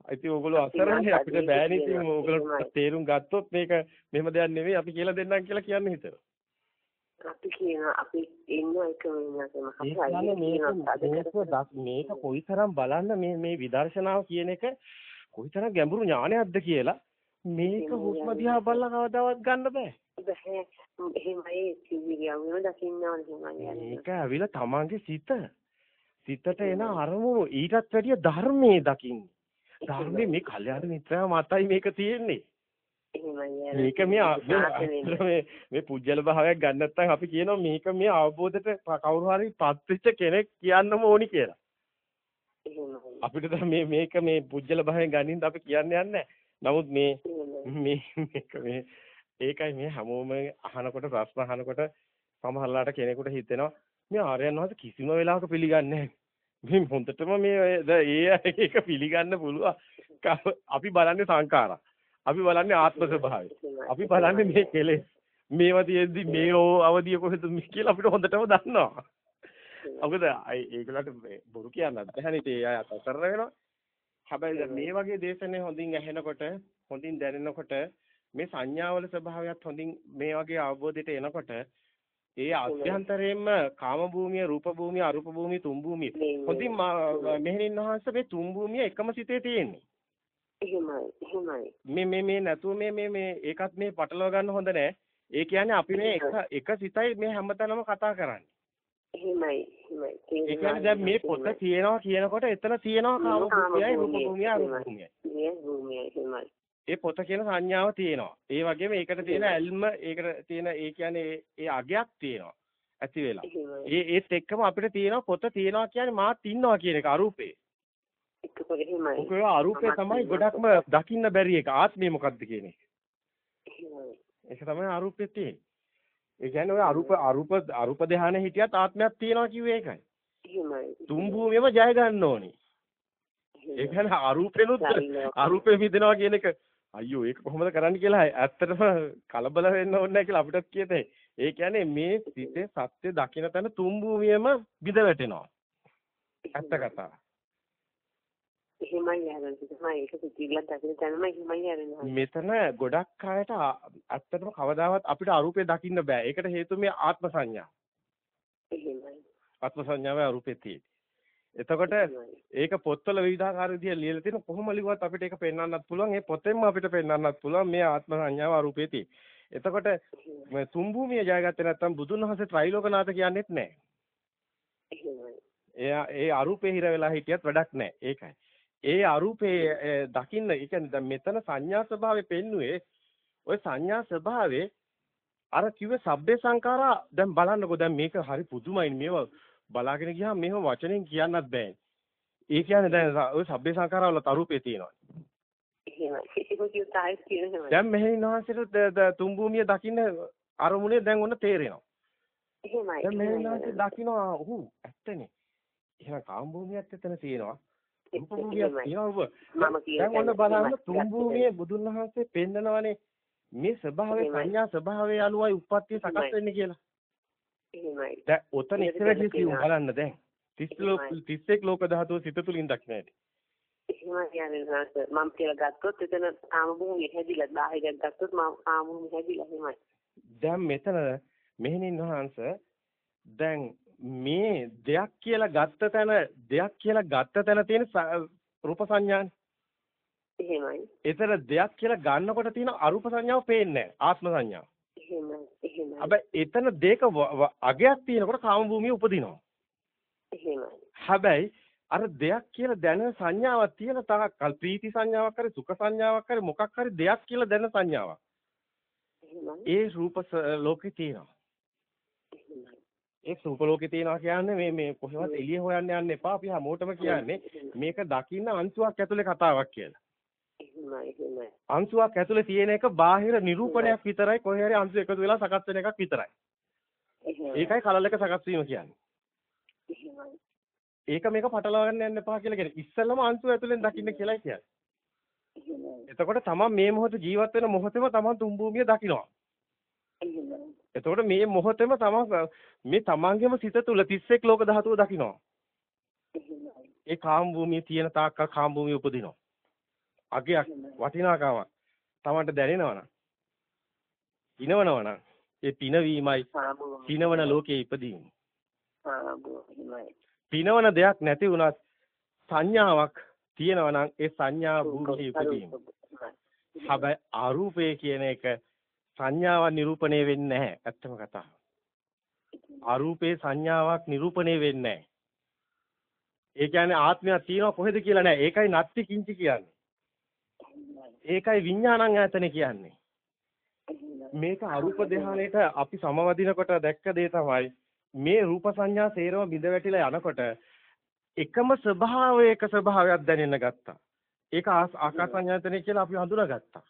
ඉතින් ඕගොල්ලෝ අසරණේ අපිට බෑනේ ඉතින් ඕගොල්ලෝ තේරුම් ගත්තොත් මේක මෙහෙම දෙයක් නෙවෙයි අපි කියලා දෙන්නම් කියලා කියන්න හිතනවා. අපි කියන අපි ඉන්න එක මේක කොයිතරම් බලන්න මේ මේ විදර්ශනාව කියන එක කොයිතරම් ගැඹුරු ඥානයක්ද කියලා මේක හුස්ම දිහා බලලා කවදාවත් ගන්න බෑ. එහෙමයි සිවිලියම දකින්න ඕනේ මේක ඇවිල්ලා තමන්ගේ සිත. සිතට එන අරමුණු. ඊටත් වැඩිය ධර්මයේ දකින්න. ධර්මයේ මේ කල්යාණ මිත්‍රයා මතයි මේක තියෙන්නේ. මේක මේ මේ මේ පුජ්‍යල භාවයක් ගන්න නැත්නම් අපි කියනවා මේක මේ අවබෝධයට කවුරු හරි පත්වෙච්ච කෙනෙක් කියන්නම ඕනි කියලා. අපිට දැන් මේ මේක මේ පුජ්‍යල භාවයෙන් ගන්නින්ද අපි කියන්නේ නැහැ. නමුත් මේ මේ මේක මේ ඒකයි මේ හැමෝම අහනකොට ප්‍රශ්න අහනකොට සමහරලාට කෙනෙකුට හිතෙනවා මේ ආර්යයන් වහන්සේ කිසිම වෙලාවක පිළිගන්නේ නැහැ. මේ හොඳටම මේ ඒ ඒක පිළිගන්න පුළුවන්. අපි බලන්නේ සංඛාරා. අපි බලන්නේ ආත්ම ස්වභාවය. අපි බලන්නේ මේ කෙලෙස්. මේවා තියෙද්දි මේෝ අවදිය කොහෙද කියලා අපිට හොඳටම දන්නවා. මොකද ඒකලට බොරු කියන්නත් බැහැ නේ ඒ අය අතර වෙනවා. හැබැයි මේ වගේ දේශනේ හොඳින් ඇහෙනකොට හොඳින් දැනෙනකොට මේ සංඥාවල ස්වභාවයත් හොඳින් මේ වගේ අවබෝධයට එනකොට ඒ අභ්‍යන්තරයෙන්ම කාම භූමිය, රූප භූමිය, අරූප භූමිය, තුන් භූමිය. හොඳින් මෙහෙණින් වහන්සේ මේ තුන් භූමිය එකම සිතේ තියෙන්නේ. එහෙමයි. එහෙමයි. මේ මේ මේ නැතුව මේ මේ මේ ඒකත් මේ පටලවා ගන්න හොඳ නැහැ. ඒ කියන්නේ අපි මේ එක එක සිතයි මේ හැමතැනම කතා කරන්නේ. එහෙමයි. එහෙමයි. ඒ කියන්නේ දැන් මේ පොත තියෙනවා කියනකොට එතන තියෙනවා කාම භූමියයි, රූප භූමියයි, අරූප භූමියයි. මේ භූමියයි එහෙමයි. ඒ පොත කියන සංඥාව තියෙනවා. ඒ වගේම ඒකට තියෙන ඇල්ම ඒකට තියෙන ඒ කියන්නේ ඒ අගයක් තියෙනවා. ඇති වෙලා. ඒ ඒත් එක්කම අපිට තියෙනවා පොත තියෙනවා කියන්නේ මාත් ඉන්නවා කියන එක අරූපේ. ඒකෝ එහෙමයි. ඔකේ අරූපේ තමයි ගොඩක්ම දකින්න බැරි එක. ආත්මය මොකද්ද කියන එක. ඒක තමයි අරූපේ තියෙන්නේ. ඒ කියන්නේ ඔය අරූප අරූප අරූප ධානයේ හිටියත් ආත්මයක් තියෙනවා කිව්වේ ඒකයි. එහෙමයි. තුන් භූමියම ජය ගන්න ඕනේ. ඒ කියන්නේ අරූපෙනුත් අරූපෙ මිදෙනවා කියන එක අයියෝ ඒක කොහොමද කරන්න කියලා ඇත්තටම කලබල වෙන්න ඕනේ නැහැ කියලා අපිටත් කියතේ. ඒ කියන්නේ මේ සිතේ සත්‍ය දකින්න තැන තුන් භූමියම බිඳ වැටෙනවා. ඇත්ත කතාව. එහෙමයි යන්නේ තමයි ඒක සිතිවිල්ලක් දකින්න තැනම එහෙමයි යන්නේ. මෙතන ගොඩක් අයට ඇත්තටම කවදාවත් අපිට අරූපේ දකින්න බෑ. ඒකට හේතුව මේ ආත්ම සංඥා. එහෙමයි. ආත්ම සංඥාවේ අරූපේ තියෙන්නේ. එතකොට ඒක පොත්වල විවිධාකාර විදිහට ලියලා තියෙන කොහොම ලිව්වත් අපිට ඒක පෙන්වන්නත් පුළුවන්. ඒ පොතෙන්ම අපිට පෙන්වන්නත් පුළුවන් මේ ආත්ම සංඥාව අරූපේ තියෙන. එතකොට මේ තුන් භූමිය ජයගත්තේ නැත්නම් බුදුන් වහන්සේ ත්‍රිලෝකනාථ කියන්නේත් නැහැ. එයා ඒ අරූපේ හිර වෙලා හිටියත් වැඩක් නැහැ. ඒකයි. ඒ අරූපේ දකින්න ඒ කියන්නේ දැන් මෙතන සංඥා ස්වභාවය පෙන්නුවේ ওই සංඥා ස්වභාවයේ අර කිව්වේ සබ්බේ සංඛාරා දැන් බලන්නකෝ දැන් මේක හරි පුදුමයි මේවා බලාගෙන ගියාම මේව වචනෙන් කියන්නත් බෑනේ. ඒ කියන්නේ දැන් ඔය සබ්බේ සංඛාරවල තරුපේ තියෙනවා. එහෙමයි. දැන් මෙහෙණින් වහන්සේට තුන් භූමිය දකින්න අරමුණේ දැන් ඔන්න තේරෙනවා. එහෙමයි. දැන් මෙහෙණින් වහන්සේ දකින්නවා ඔහු ඇත්තනේ. එහෙනම් කාම භූමියත් එතන තියෙනවා. රූප භූමියක් තියෙනවා ඔබ. දැන් ඔන්න බලන්න තුන් භූමියේ බුදුන් වහන්සේ පෙන්නනවානේ මේ ස්වභාවයේ සංඥා ස්වභාවයේ අනුවයි උප්පත්තිය සකස් වෙන්නේ කියලා. එහෙමයි. දැන් ඔතන ඉස්සර කිසිම බලන්න දැන් 30 ලෝක 31 ලෝක ධාතුව සිත තුලින් දකින්න ඇති. එහෙමයි කියන්නේ මම කියලා ගත්තොත් එතන කාම භූමිය හැදිලා බාහිරයක් ගත්තොත් මම කාම භූමිය හැදිලා එහෙමයි. දැන් මෙතන මෙහෙණින් වහන්සේ දැන් මේ දෙයක් කියලා ගත්ත තැන දෙයක් කියලා ගත්ත තැන තියෙන රූප සංඥානේ. එහෙමයි. ඒතර දෙයක් කියලා ගන්නකොට තියෙන අරූප සංඥාව පේන්නේ ආත්ම සංඥාව. එහෙමයි. එහෙමයි. හැබැයි එතන දෙක අගයක් තියෙනකොට කාම භූමිය උපදිනවා. එහෙමයි. හැබැයි අර දෙයක් කියලා දැනෙන සංඥාවක් තියෙන තාක්කල් ප්‍රීති සංඥාවක් හරි සුඛ සංඥාවක් හරි මොකක් හරි දෙයක් කියලා දැනෙන සංඥාවක්. ඒ රූප ලෝකේ තියෙනවා. ඒ රූප ලෝකේ තියෙනවා කියන්නේ මේ මේ කොහෙවත් එළිය හොයන්න යන්න එපා. අපි හැමෝටම කියන්නේ මේක දකින්න අංශුවක් ඇතුලේ කතාවක් කියලා. අංශුවක් ඇතුලේ තියෙන එක බාහිර නිරූපණයක් විතරයි කොහේ හරි අංශු එකතු වෙලා සකස් වෙන එකක් විතරයි. ඒකයි කලල එක සකස් වීම කියන්නේ. ඒක මේක පටලවා ගන්න යන්න එපා කියලා කියන්නේ. ඉස්සෙල්ලම අංශුව ඇතුලෙන් දකින්න කියලායි කියන්නේ. එතකොට තමන් මේ මොහොත ජීවත් වෙන මොහොතේම තමන් තුන් භූමිය දකිනවා. එතකොට මේ මොහොතේම තමන් මේ තමන්ගේම සිත තුල 31 ලෝක ධාතුව දකිනවා. ඒ කාම භූමියේ තියෙන තාක්කල් කාම භූමිය උපදිනවා. අගයක් වටිනාකමක් තමන්ට දැනෙනවනම් පිනවනවනම් ඒ පිනවීමයි පිනවන ලෝකයේ ඉපදීම. පිනවන දෙයක් නැති වුණත් සංඥාවක් තියෙනවා නම් ඒ සංඥා භූමියේ ඉපදීම. හැබැයි අරූපය කියන එක සංඥාවක් නිරූපණය වෙන්නේ නැහැ. ඇත්තම කතාව. අරූපේ සංඥාවක් නිරූපණය වෙන්නේ නැහැ. ඒ කියන්නේ ආත්මයක් තියෙනවා කොහෙද කියලා නෑ. ඒකයි නත්ති කිංචි කියන්නේ. ඒකයි විඥානං ආයතන කියන්නේ. මේක අරූප ධානයේට අපි සමවදිනකොට දැක්ක දේ තමයි මේ රූප සංඥා සේරම බිඳ වැටිලා යනකොට එකම ස්වභාවයක ස්වභාවයක් දැනෙන්න ගත්තා. ඒක ආකාස සංඥාතනෙ කියලා අපි හඳුනාගත්තා.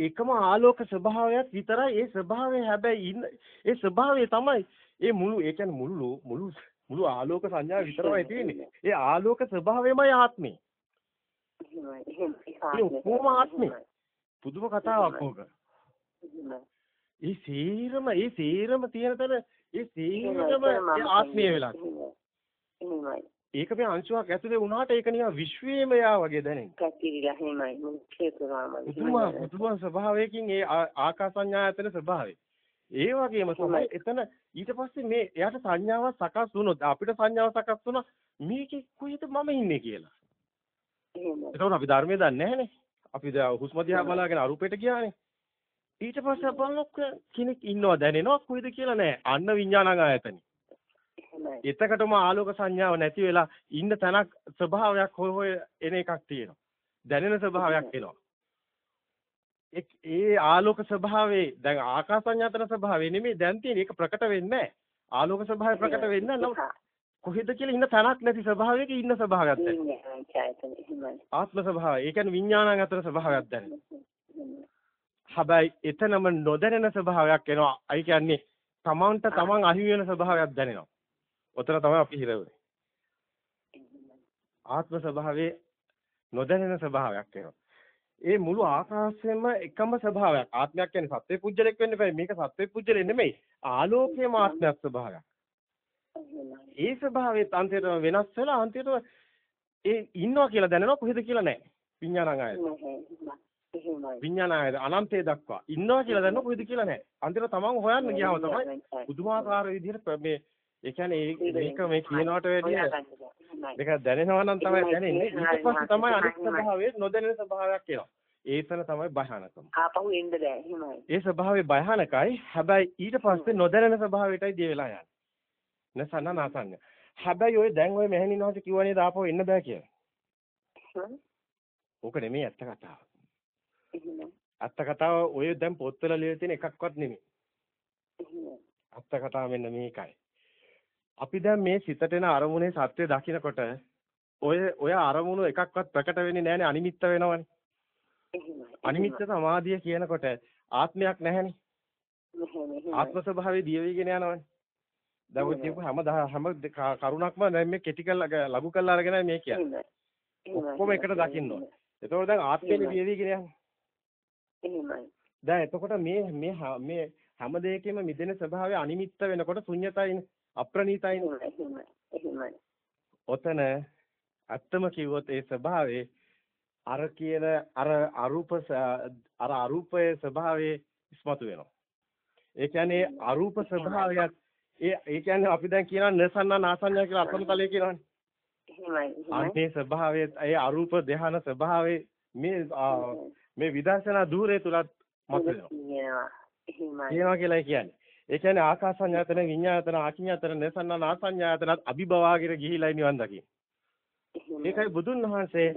එකම ආලෝක ස්වභාවයක් විතරයි ඒ ස්වභාවය හැබැයි ඉන්න ඒ ස්වභාවය තමයි ඒ මුළු ඒ කියන්නේ මුළු මුළු මුළු ආලෝක සංඥා විතරමයි තියෙන්නේ. ඒ ආලෝක ස්වභාවයමයි ආත්මේ. ඔක්කොම ආත්මේ. පුදුම කතාවක් ඕක. ඒ සීරම ඒ සීරම තියෙන තැන ඒ සීරම ආත්මීය වෙලා. ඒක මේ අංශුවක් ඇතුලේ වුණාට ඒක නිකන් විශ්වයේම යා වගේ දැනෙන්නේ. කැකිරිලා එහෙමයි මුඛේ කරාම. පුදුම පුදුම ස්වභාවයකින් ඒ ආකාසඤ්ඤායතන ස්වභාවය. ඒ වගේම තමයි එතන ඊට පස්සේ මේ එයාට සංඥාවක් සකස් වුණොත් අපිට සංඥාවක් සකස් වුණා මේකේ කොහෙද මම ඉන්නේ කියලා. එතකොට අපි ධර්මයේ දන්නේ නැහනේ. අපි දැන් හුස්ම දිහා බලාගෙන අරූපයට ගියානේ. ඊට පස්සේ බලනොත් කෙනෙක් ඉන්නවා දැනෙනවා කොහෙද කියලා නෑ. අන්න විඥානං ආයතනෙ. එතකටම ආලෝක සංඥාව නැති වෙලා ඉන්න තැනක් ස්වභාවයක් හොය හොය එන එකක් තියෙනවා. දැනෙන ස්වභාවයක් එනවා. ඒ ආලෝක ස්වභාවයේ දැන් ආකාස සංඥාතන ස්වභාවය නෙමෙයි දැන් තියෙන ඒක ප්‍රකට වෙන්නේ නැහැ. ආලෝක ස්වභාවය ප්‍රකට වෙන්නේ නැහැ. කොහෙද කියලා ඉන්න තැනක් නැති ස්වභාවයක ඉන්න ස්වභාවයක් දැනෙනවා. ආත්ම ස්වභාවය. ඒ කියන්නේ විඥානං අතර ස්වභාවයක් දැනෙනවා. හැබැයි එතනම නොදැනෙන ස්වභාවයක් එනවා. අයි කියන්නේ තමන්ට තමන් අහිමි වෙන ස්වභාවයක් දැනෙනවා. ඔතන තමයි අපි හිර ආත්ම ස්වභාවයේ නොදැනෙන ස්වභාවයක් එනවා. ඒ මුළු ආකාශයෙන්ම එකම ස්වභාවයක්. ආත්මයක් කියන්නේ සත්වේ පුජ්‍යලෙක් වෙන්න බෑ. මේක සත්වේ පුජ්‍යලෙ නෙමෙයි. ආලෝකයේම ආත්මයක් ස්වභාවයක්. ඒ ස්වභාවයේ අන්තිමට වෙනස් වෙලා අන්තිමට ඒ ඉන්නවා කියලා දැනෙනවා කොහෙද කියලා නැහැ. විඥානං ආයත. විඥාන ආයත අනන්තය දක්වා ඉන්නවා කියලා දැනන කොහෙද කියලා නැහැ. අන්තිමට තමන් හොයන්න ගියාම තමයි පුදුමාකාර විදිහට මේ ඒ කියන්නේ මේක මේ කියනවට වැඩිය මේක දැනෙනවා නම් තමයි දැනෙන්නේ. ඊට පස්සේ තමයි අනිත් ස්වභාවයේ නොදැනෙන ස්වභාවයක් එනවා. ඒතන තමයි භයානකම. ආපහු එන්න බෑ එහෙමයි. ඒ ස්වභාවය භයානකයි. හැබැයි ඊට පස්සේ නොදැනෙන ස්වභාවයටයි දිය වෙලා යන්නේ. නසන්න නාසන්න. හැබැයි ඔය දැන් ඔය මෙහෙණිනවාට කිව්වා නේද ආපහු එන්න බෑ කියලා. ඕක නෙමෙයි ඇත්ත කතාව. ඇත්ත කතාව ඔය දැන් පොත්වල ලියලා තියෙන එකක්වත් නෙමෙයි. ඇත්ත කතාව මෙන්න මේකයි. අපි දැන් මේ සිතට එන අරමුණේ සත්‍ය දකිනකොට ඔය ඔය අරමුණු එකක්වත් ප්‍රකට වෙන්නේ නැහනේ අනිමිත්ත වෙනවනේ. අනිමිත්ත සමාධිය කියනකොට ආත්මයක් නැහැනේ. ආත්ම ස්වභාවයේ දියවිගෙන යනවනේ. දැන් කියපු හැම හැම කරුණක්ම දැන් මේ කෙටි කරලා ලඝු කරලා අරගෙන මේ කියන්නේ. ඔක්කොම එකට දකින්න ඕනේ. එතකොට දැන් ආත්මෙ දියවිගෙන යනවා. එහෙමයි. දැන් එතකොට මේ මේ මේ හැම දෙයකම මිදෙන ස්වභාවය අනිමිත්ත වෙනකොට ශුන්‍යතයිනේ අප්‍රණීතයිනේ. එහෙමයි. ඔතන ඇත්තම කිව්වොත් ඒ ස්වභාවයේ අර කියන අර අරූප අර අරූපයේ ස්වභාවයේ ඉස්මතු වෙනවා. ඒ කියන්නේ අරූප ස්වභාවයත් ඒ ඒ කියන්නේ අපි දැන් කියනවා නසන්නා නාසඤ්ඤා කියලා අතන තලයේ කියනවනේ. එහෙමයි. අන්තේ ස්වභාවයේ ඒ අරූප ධ්‍යාන ස්වභාවයේ මේ මේ විදර්ශනා ධූරේ තුලත් මතුවෙනවා. කියනවා කියලා කියන්නේ. ඒ කියන්නේ ආකාසඤ්ඤාතන විඤ්ඤාතන ආකිඤ්ඤාතන නසන්නා නාසඤ්ඤාතනත් අභිභවාගෙන ගිහිලා නිවන් දකින්න. ඒකයි බුදුන් වහන්සේ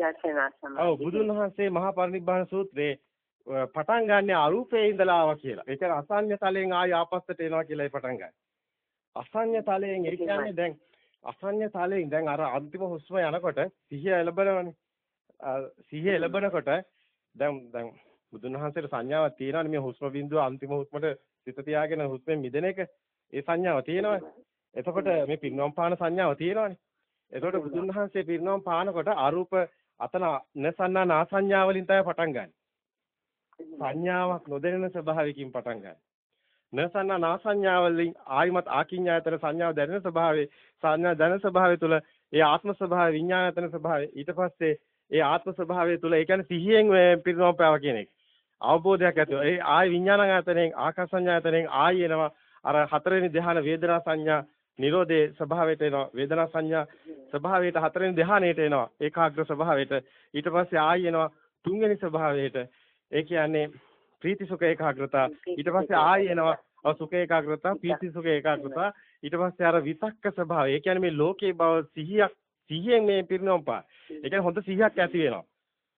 ඔව් බුදුන් වහන්සේ මහා පරිනිබ්බාන සූත්‍රයේ පටන් ගන්න අරූපේ ඉඳලා ආවා කියලා. ඒ කියන්නේ අසඤ්ඤ තලයෙන් ආය ආපස්සට එනවා කියලා ඒ පටන් ගන්න. අසඤ්ඤ තලයෙන් ඒ කියන්නේ දැන් අසඤ්ඤ තලයෙන් දැන් අර අන්තිම හුස්ම යනකොට සිහිය එළබනවනේ. සිහිය එළබනකොට දැන් දැන් බුදුන් වහන්සේට සංඥාවක් තියෙනවානේ මේ හුස්ම බිඳුව අන්තිම හුස්මට සිත තියාගෙන හුස්මෙන් මිදෙන එක. ඒ සංඥාව තියෙනවානේ. එතකොට මේ පින්නම් පාන සංඥාව තියෙනවානේ. එතකොට බුදුන් වහන්සේ පිරිනවම් පානකොට අරූප අතන නසන්නා නාසඤ්ඤා වලින් තමයි පටන් ගන්න. සංඥාවක් නොදැනෙන ස්වභාවයකින් පටන් ගන්න. නසන්නා නාසඤ්ඤා වලින් ආයිමත් ආකින්ඥායතන සංඥාව දැනෙන ස්වභාවයේ සංඥා දැනෙන ස්වභාවය තුළ ඒ ආත්ම ස්වභාවය විඥායතන ස්වභාවය ඊට පස්සේ ඒ ආත්ම ස්වභාවය තුළ ඒ කියන්නේ සිහියෙන් පිරිනවම් පාව කියන එක. අවබෝධයක් ඇතිව ඒ ආය විඥානයතනෙන් ආකාසඤ්ඤායතනෙන් ආය එනවා. අර හතරවෙනි ධ්‍යාන වේදනා සංඥා නිරෝධේ ස්වභාවයට එනවා. වේදනා සංඥා ස්වභාවයට හතරෙනි ධ්‍යානයට එනවා. ඒකාග්‍ර ස්වභාවයට. ඊට පස්සේ ආයි එනවා තුන්වෙනි ස්වභාවයට. ඒ කියන්නේ ප්‍රීති සුඛ ඒකාග්‍රතා. ඊට පස්සේ ආයි එනවා සුඛ ඒකාග්‍රතා ප්‍රීති සුඛ ඒකාග්‍රතා. ඊට පස්සේ අර විතක්ක ස්වභාවය. ඒ කියන්නේ මේ ලෝකේ බව සිහියක් සිහියෙන් මේ පිරිනොම් පා ඒ කියන්නේ හොඳ සිහියක් ඇති වෙනවා.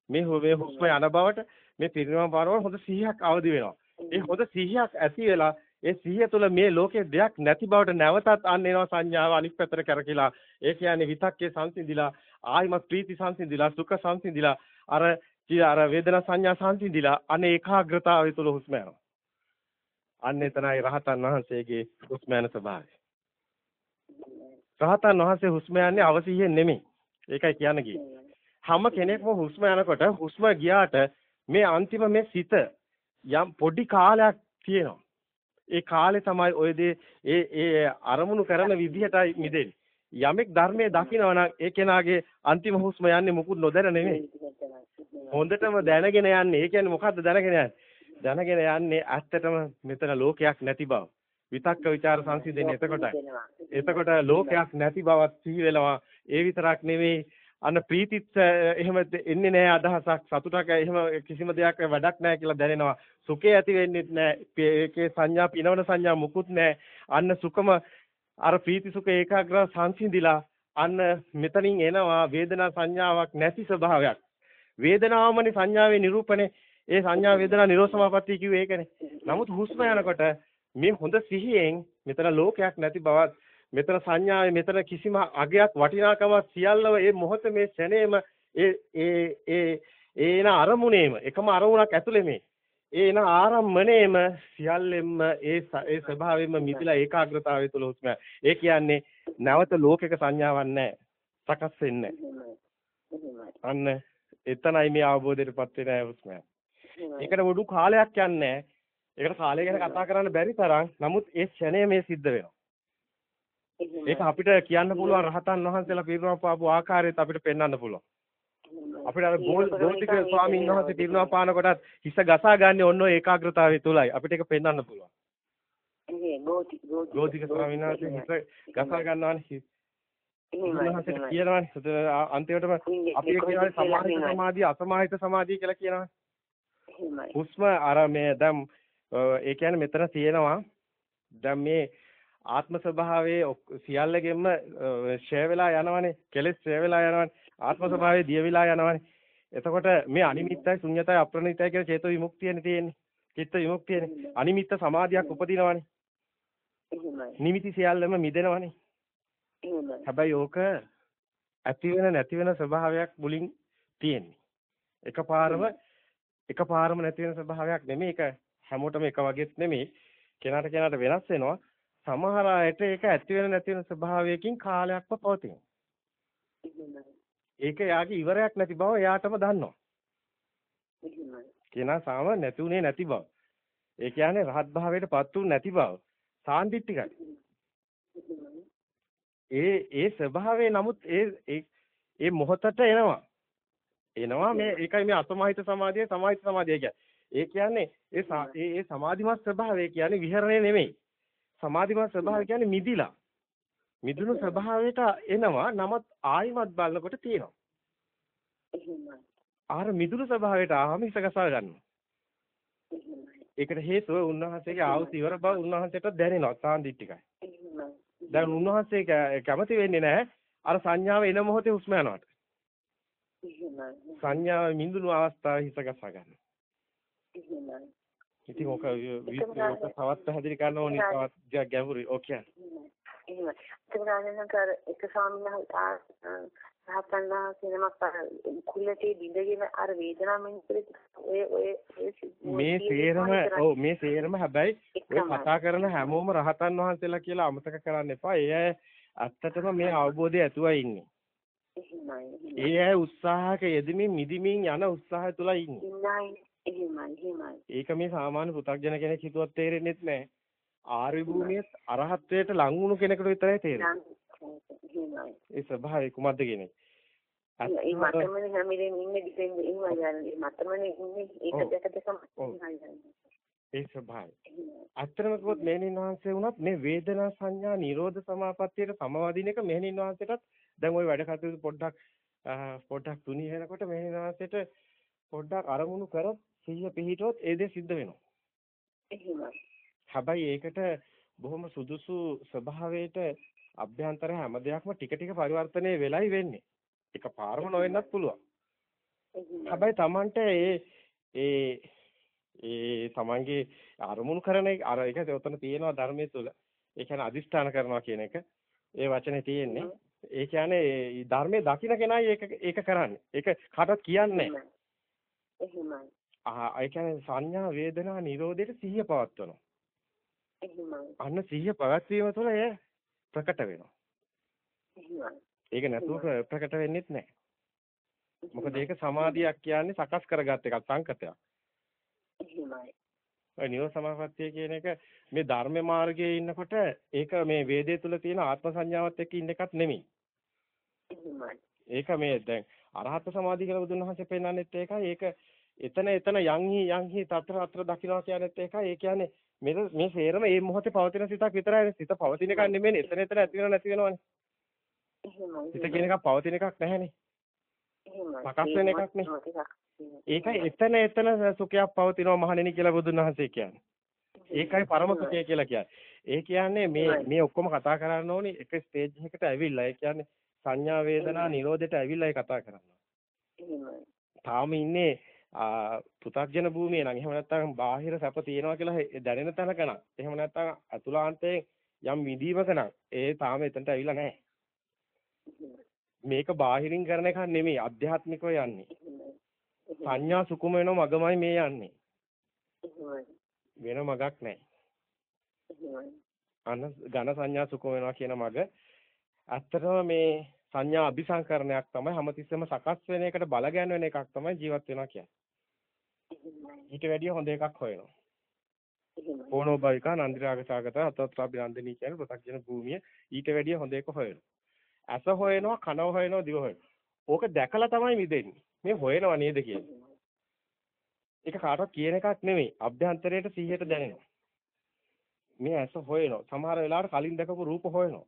මේ මේ හුස්ම යන බවට මේ පිරිනොම් පානවල හොඳ සිහියක් අවදි වෙනවා. ඒ හොඳ සිහියක් ඇති වෙලා ඒ සිහිය තුළ මේ ලෝකේ දෙයක් නැති බවට නැවතත් අන්න එනවා සංඥාව අනිත් පැත්තට කරකිලා. ඒ කියන්නේ විතක්කේ සංසිඳිලා ආයිමත් ප්‍රීති සංසිඳිලා සුඛ සංසිඳිලා අර අර වේදනා සංඥා සංසිඳිලා අනේ ඒකාග්‍රතාවය තුළ හුස්ම යනවා. අන්න එතනයි රහතන් වහන්සේගේ හුස්ම යන ස්වභාවය. රහතන් වහන්සේ හුස්ම යන්නේ අවසිහියෙන් නෙමෙයි. ඒකයි කියන්න ගියේ. හැම කෙනෙක්ම හුස්ම යනකොට හුස්ම ගියාට මේ අන්තිම මේ සිත යම් පොඩි කාලයක් තියෙනවා ඒ කාලේ තමයි ඔය දේ ඒ ඒ අරමුණු කරන විදිහටයි මිදෙන්නේ. යමෙක් ධර්මයේ දකිනවා නම් ඒ කෙනාගේ අන්තිම හුස්ම යන්නේ මුකුත් නොදැන නෙමෙයි. හොඳටම දැනගෙන යන්නේ. ඒ කියන්නේ මොකද්ද දැනගෙන යන්නේ? දැනගෙන යන්නේ ඇත්තටම මෙතන ලෝකයක් නැති බව. විතක්ක ਵਿਚාර සංසිඳෙන්නේ එතකොටයි. එතකොට ලෝකයක් නැති බවත් සිහි වෙනවා. ඒ විතරක් නෙවෙයි අන්න ප්‍රීතිත් එහෙම එන්නේ නැහැ අදහසක්. සතුටක් එහෙම කිසිම දෙයක් වැඩක් නැහැ කියලා දැනෙනවා. සුඛය ඇති වෙන්නේ නැහැ. ඒකේ සංඥා පිනවන සංඥා මුකුත් නැහැ. අන්න සුඛම අර ප්‍රීති සුඛ ඒකාග්‍ර සංසිඳිලා අන්න මෙතනින් එනවා වේදනා සංඥාවක් නැති ස්වභාවයක්. වේදනාවමනේ සංඥාවේ නිරූපණය ඒ සංඥා වේදනා නිරෝධසමාපatti කිව්වේ ඒකනේ. නමුත් හුස්ම යනකොට මේ හොඳ සිහියෙන් මෙතන ලෝකයක් නැති බවත් මෙතන සංඥාවේ මෙතන කිසිම අගයක් වටිනාකමක් සියල්ලම මේ මොහොත මේ ෂණේම ඒ ඒ ඒ ඒන අරමුණේම එකම අරමුණක් ඇතුලේ මේ ඒන ආරම්මණයම සියල්ලෙම ඒ ඒ ස්වභාවයෙන්ම මිදිලා ඒකාග්‍රතාවය තුළ හුස්ම ඒ කියන්නේ නැවත ලෝකයක සංඥාවක් නැහැ. සකස් වෙන්නේ අන්න එතනයි මේ අවබෝධයටපත් වෙන හුස්ම ඒකට වඩු කාලයක් යන්නේ. ඒකට කාලය ගැන කතා කරන්න බැරි තරම් නමුත් ඒ ෂණය මේ සිද්ධ වෙනවා. ඒක අපිට කියන්න පුළුවන් රහතන් වහන්සේලා පිරිනවම් පාපු ආකාරයත් අපිට පෙන්වන්න පුළුවන්. අපිට අර ගෝධික ස්වාමීන් වහන්සේ පිරිනවම් පාන කොටත් හිස ගසා ගන්න ඔන්න ඒකාග්‍රතාවය තුලයි. අපිට ඒක පෙන්වන්න පුළුවන්. ගෝධික ස්වාමීන් වහන්සේ හිස ගසා ගන්නවානේ. උන්වහන්සේට කියනවානේ අන්තිමටම අපි කියනවානේ සමාහිත සමාධිය අසමාහිත සමාධිය කියලා කියනවානේ. හුස්ම අර මේ දැන් ඒ කියන්නේ මෙතන තියෙනවා දැන් මේ ආත්ම ස්වභාවයේ සියල්ලගෙම ෂය වෙලා යනවනේ. කෙලෙස් ෂය වෙලා යනවනේ. ආත්ම ස්වභාවයේ දිය වෙලා යනවනේ. එතකොට මේ අනිමිත්තයි ශුන්‍යතයි අප්‍රණිතයි කියන චේතෝ විමුක්තියනේ තියෙන්නේ. චිත්ත විමුක්තියනේ. අනිමිත්ත සමාධියක් උපදිනවනේ. නිමිති සියල්ලම මිදෙනවනේ. හැබැයි ඕක ඇති වෙන නැති වෙන ස්වභාවයක් මුලින් තියෙන්නේ. එකපාරම එකපාරම නැති වෙන ස්වභාවයක් නෙමෙයි. ඒක හැමෝටම එක වගේත් නෙමෙයි. කෙනාට කෙනාට වෙනස් වෙනවා. සමහර අයට ඒක ඇති වෙන නැති වෙන ස්වභාවයකින් කාලයක්ම පවතිනවා. ඒක යාගේ ඉවරයක් නැති බව එයාටම දන්නවා. කෙනා සාම නැතුනේ නැති බව. ඒ කියන්නේ රහත් භාවයට පත් වුනේ නැති බව. සාන්දිටිකයි. ඒ ඒ ස්වභාවය නමුත් ඒ ඒ මොහොතට එනවා. එනවා මේ ඒකයි මේ අසමාහිත සමාධිය සමාහිත සමාධිය කියන්නේ. ඒ කියන්නේ ඒ ඒ සමාධිමත් ස්වභාවය කියන්නේ විහරණය නෙමෙයි. සමාධිමත් ස්වභාවය කියන්නේ මිදිලා. මිදුණු ස්වභාවයට එනවා නමුත් ආයිමත් බලනකොට තියෙනවා. ආර මිදුණු ස්වභාවයට ආවම හිස ගසා ගන්නවා. ඒකට හේතුව උන්වහන්සේගේ ආවුස ඉවර බව උන්වහන්සේට දැනෙනවා සාන්දිටිකයි. දැන් උන්වහන්සේ කැමති වෙන්නේ නැහැ අර සංඥාව එන මොහොතේ හුස්ම යනවට. සංඥාව මිදුණු අවස්ථාවේ හිස ගසා ගන්නවා. ඉතින් ඔක ඔක තවත් පැහැදිලි කරන්න ඕනේ තවත් ගැඹුරුයි. ඔක කියන්නේ. එහෙම. ඒක ගානනකර එක ස්වාමීන් රහතන් වහන්සේනමක් කුලටේ බිඳගෙන අර වේදනාව ඔය ඔය මේ සේරම ඔව් මේ සේරම හැබැයි ඔය කතා කරන හැමෝම රහතන් වහන්සේලා කියලා අමතක කරන්න එපා. ඒ අය ඇත්තටම මේ අවබෝධය ඇතුවයි ඉන්නේ. ඒ අය උත්සාහක යෙදමින් මිදිමින් යන උත්සාහය තුල ඉන්නේ. එහෙමයි එහෙමයි. ඒක මේ සාමාන්‍ය පෘථග්ජන කෙනෙක් හිතුවත් තේරෙන්නේ නැහැ. ආර්ය භූමියේ අරහත්ත්වයට ලං වුණු කෙනෙකුට විතරයි තේරෙන්නේ. ඒ ස්වභාවය කුමද්ද කියන්නේ? ඒ මතමනේ හැමදේම ඉන්නේ ඩිපෙන්ඩ් ඉන්නවා යන්නේ. මතමනේ ඉන්නේ ඒක දෙක දෙකම ඒ ස්වභාවය. අත්‍තරම කිව්වොත් මෙහෙණින් වහන්සේ වුණත් මේ වේදනා සංඥා නිරෝධ සමාපත්තියට සමවදින එක මෙහෙණින් වහන්සේටත් දැන් ওই වැඩ කටයුතු පොඩ්ඩක් පොඩ්ඩක් තුනී වෙනකොට මෙහෙණින් වහන්සේට පොඩ්ඩක් අරමුණු කරොත් සිහිය පිහිටුවොත් ඒ දේ සිද්ධ වෙනවා. එහෙමයි. හැබැයි ඒකට බොහොම සුදුසු ස්වභාවයට අභ්‍යන්තර හැම දෙයක්ම ටික ටික පරිවර්තනය වෙලයි වෙන්නේ. එක පාරම නොවෙන්නත් පුළුවන්. හැබැයි Tamanට ඒ ඒ ඒ Tamanගේ අරමුණු කරන අර ඒක උතන තියෙනවා ධර්මයේ තුල. ඒ කියන්නේ අදිෂ්ඨාන කරනවා කියන එක. ඒ වචනේ තියෙන්නේ. ඒ කියන්නේ ධර්මයේ දකින්න කෙනයි ඒක ඒක කරන්නේ. ඒක කාටවත් කියන්නේ නැහැ. එහෙමයි. ඒ කියන්නේ සංඥා වේදනා නිරෝධයට සිහිය පවත්වනවා. අන්න සිහිය පවත්වීම තුළ එය ප්‍රකට වෙනවා. ඒක නැතුව ප්‍රකට වෙන්නේත් නැහැ. මොකද ඒක සමාධියක් කියන්නේ සකස් කරගත් එකක් සංකතයක්. එහෙමයි. ඔය නිරෝධ සමාපත්තිය කියන එක මේ ධර්ම මාර්ගයේ ඉන්නකොට ඒක මේ වේදේ තුල තියෙන ආත්ම සංඥාවත් එක්ක ඉන්න එකක් නෙමෙයි. ඒක මේ දැන් අරහත් සමාධිය කියලා බුදුන් වහන්සේ පෙන්නන්නෙත් ඒකයි. ඒක එතන එතන යන්හි යන්හි තතර අතර දකින්නවා කියන්නේත් ඒකයි. ඒ කියන්නේ මේ මේ සේරම මේ මොහොතේ පවතින සිතක් විතරයි. සිත පවතින එකක් නෙමෙයි. එතන එතන ඇති වෙනව නැති වෙනවනේ. සිත කියන එකක් පවතින එකක් නැහැනේ. සකස් වෙන එකක් නේ. ඒකයි එතන එතන සුඛයක් පවතිනවා මහණෙනි කියලා බුදුන් වහන්සේ කියන්නේ. ඒකයි පරම සුඛය කියලා කියන්නේ. ඒ කියන්නේ මේ මේ ඔක්කොම කතා කරන්න ඕනේ එක ස්ටේජ් එකකට ඇවිල්ලා. ඒ කියන්නේ සංඥා වේදනා නිරෝධයට ඇවිල්ලා ඒ කතා කරනවා. තාම ඉන්නේ පු탁ජන භූමියේ නම් එහෙම නැත්නම් බාහිර සැප තියෙනවා කියලා දැනෙන තැනක නම් එහෙම නැත්නම් අතුලාන්තයෙන් යම් විදීමක නම් ඒ තාම එතනට ඇවිල්ලා නැහැ. මේක බාහිරින් කරන එකක් නෙමෙයි අධ්‍යාත්මිකව යන්නේ. සංඥා සුකුම වෙන මගමයි මේ යන්නේ. වෙන මගක් නැහැ. අන ඝන සංඥා සුකුම වෙනවා කියන මග ඇත්තටම මේ සංඥා අபிසංකරණයක් තමයි හැමතිස්සෙම සකස් වෙන එකට බල ගැන්වෙන එකක් තමයි ජීවත් වෙනවා කියන්නේ. ඊට වැඩිය හොඳ එකක් හොයනවා. ඕනෝබයිකා නන්දිරාග සාගත අතත්‍රාභිනන්දිනී කියන ප්‍රත්‍යක්ෂ භූමිය ඊට වැඩිය හොඳ එක හොයනවා. ඇස හොයනවා, කනව හොයනවා, දිව හොයනවා. ඕක දැකලා තමයි මිදෙන්නේ. මේ හොයනවා නේද කියන්නේ. ඒක කාටවත් කියන එකක් නෙමෙයි. අභ්‍යන්තරයට 100ට දැනෙනවා. මේ ඇස හොයනවා. සමහර වෙලාවට කලින් දැකපු රූප හොයනවා.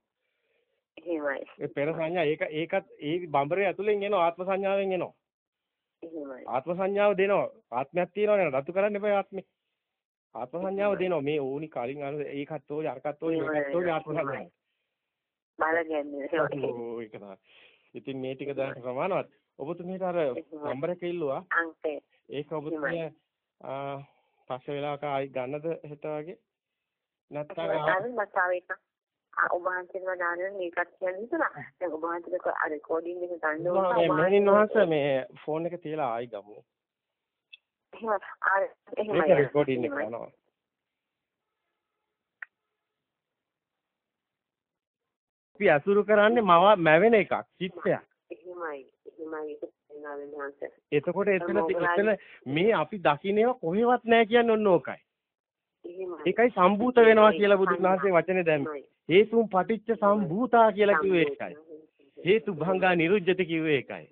එහෙමයි. ඒ පෙර සංඥා ඒක ඒකත් ඒ බඹරේ ඇතුලෙන් එනවා ආත්ම සංඥාවෙන් එනවා. ආත්ම සංඥාව දෙනවා. ආත්මයක් තියෙනවනේ රතු කරන්න එපා ආත්මේ. ආත්ම සංඥාව දෙනවා. මේ ඕනි කලින් අර ඒකත් ඕයි අරකත් ඕයි මේකත් ඕයි ආත්ම සංඥාව. බලගන්නේ. ඉතින් මේ ටික දැන් ප්‍රමාණවත්. ඔබතුමීට අර නම්බර එක ඉල්ලුවා. අංකය. ඒක ඔබතුමිය පස්සේ වෙලාවක ආයි ගන්නද හෙට වගේ? නැත්නම් ඔබ වහන්සේට වදාන මේකත් කියන්න හිතුණා. දැන් ඔබ වහන්සේට අර රෙකෝඩින් එක ගන්න ඕන. මේ මෙහෙණින් වහන්සේ මේ ෆෝන් එක තියලා ආයි ගමු. එහෙම ආ එහෙමයි. රෙකෝඩින් එක කරනවා. අපි අසුරු කරන්නේ මව මැවෙන එකක් චිත්තයක්. එහෙමයි. එහෙමයි. එතකොට එතන එතන මේ අපි දකින්නේව කොහෙවත් නැහැ කියන්නේ ඔන්න ඕකයි. එහෙමයි. ඒකයි සම්භූත වෙනවා කියලා බුදුන් වහන්සේ වචනේ දැම්මේ. හේතුන් පටිච්ච සම්භූතා කියලා කිව්වේ ඒකයි. හේතු භංගා නිරුජ්‍යති කිව්වේ ඒකයි.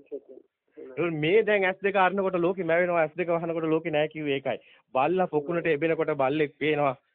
මේ දැන් S2 අරනකොට ලෝකෙ මැවෙනවා S2 වහනකොට ලෝකෙ නැහැ කිව්වේ ඒකයි. බල්ලා පොකුණට එබෙනකොට බල්ලෙක් පේනවා.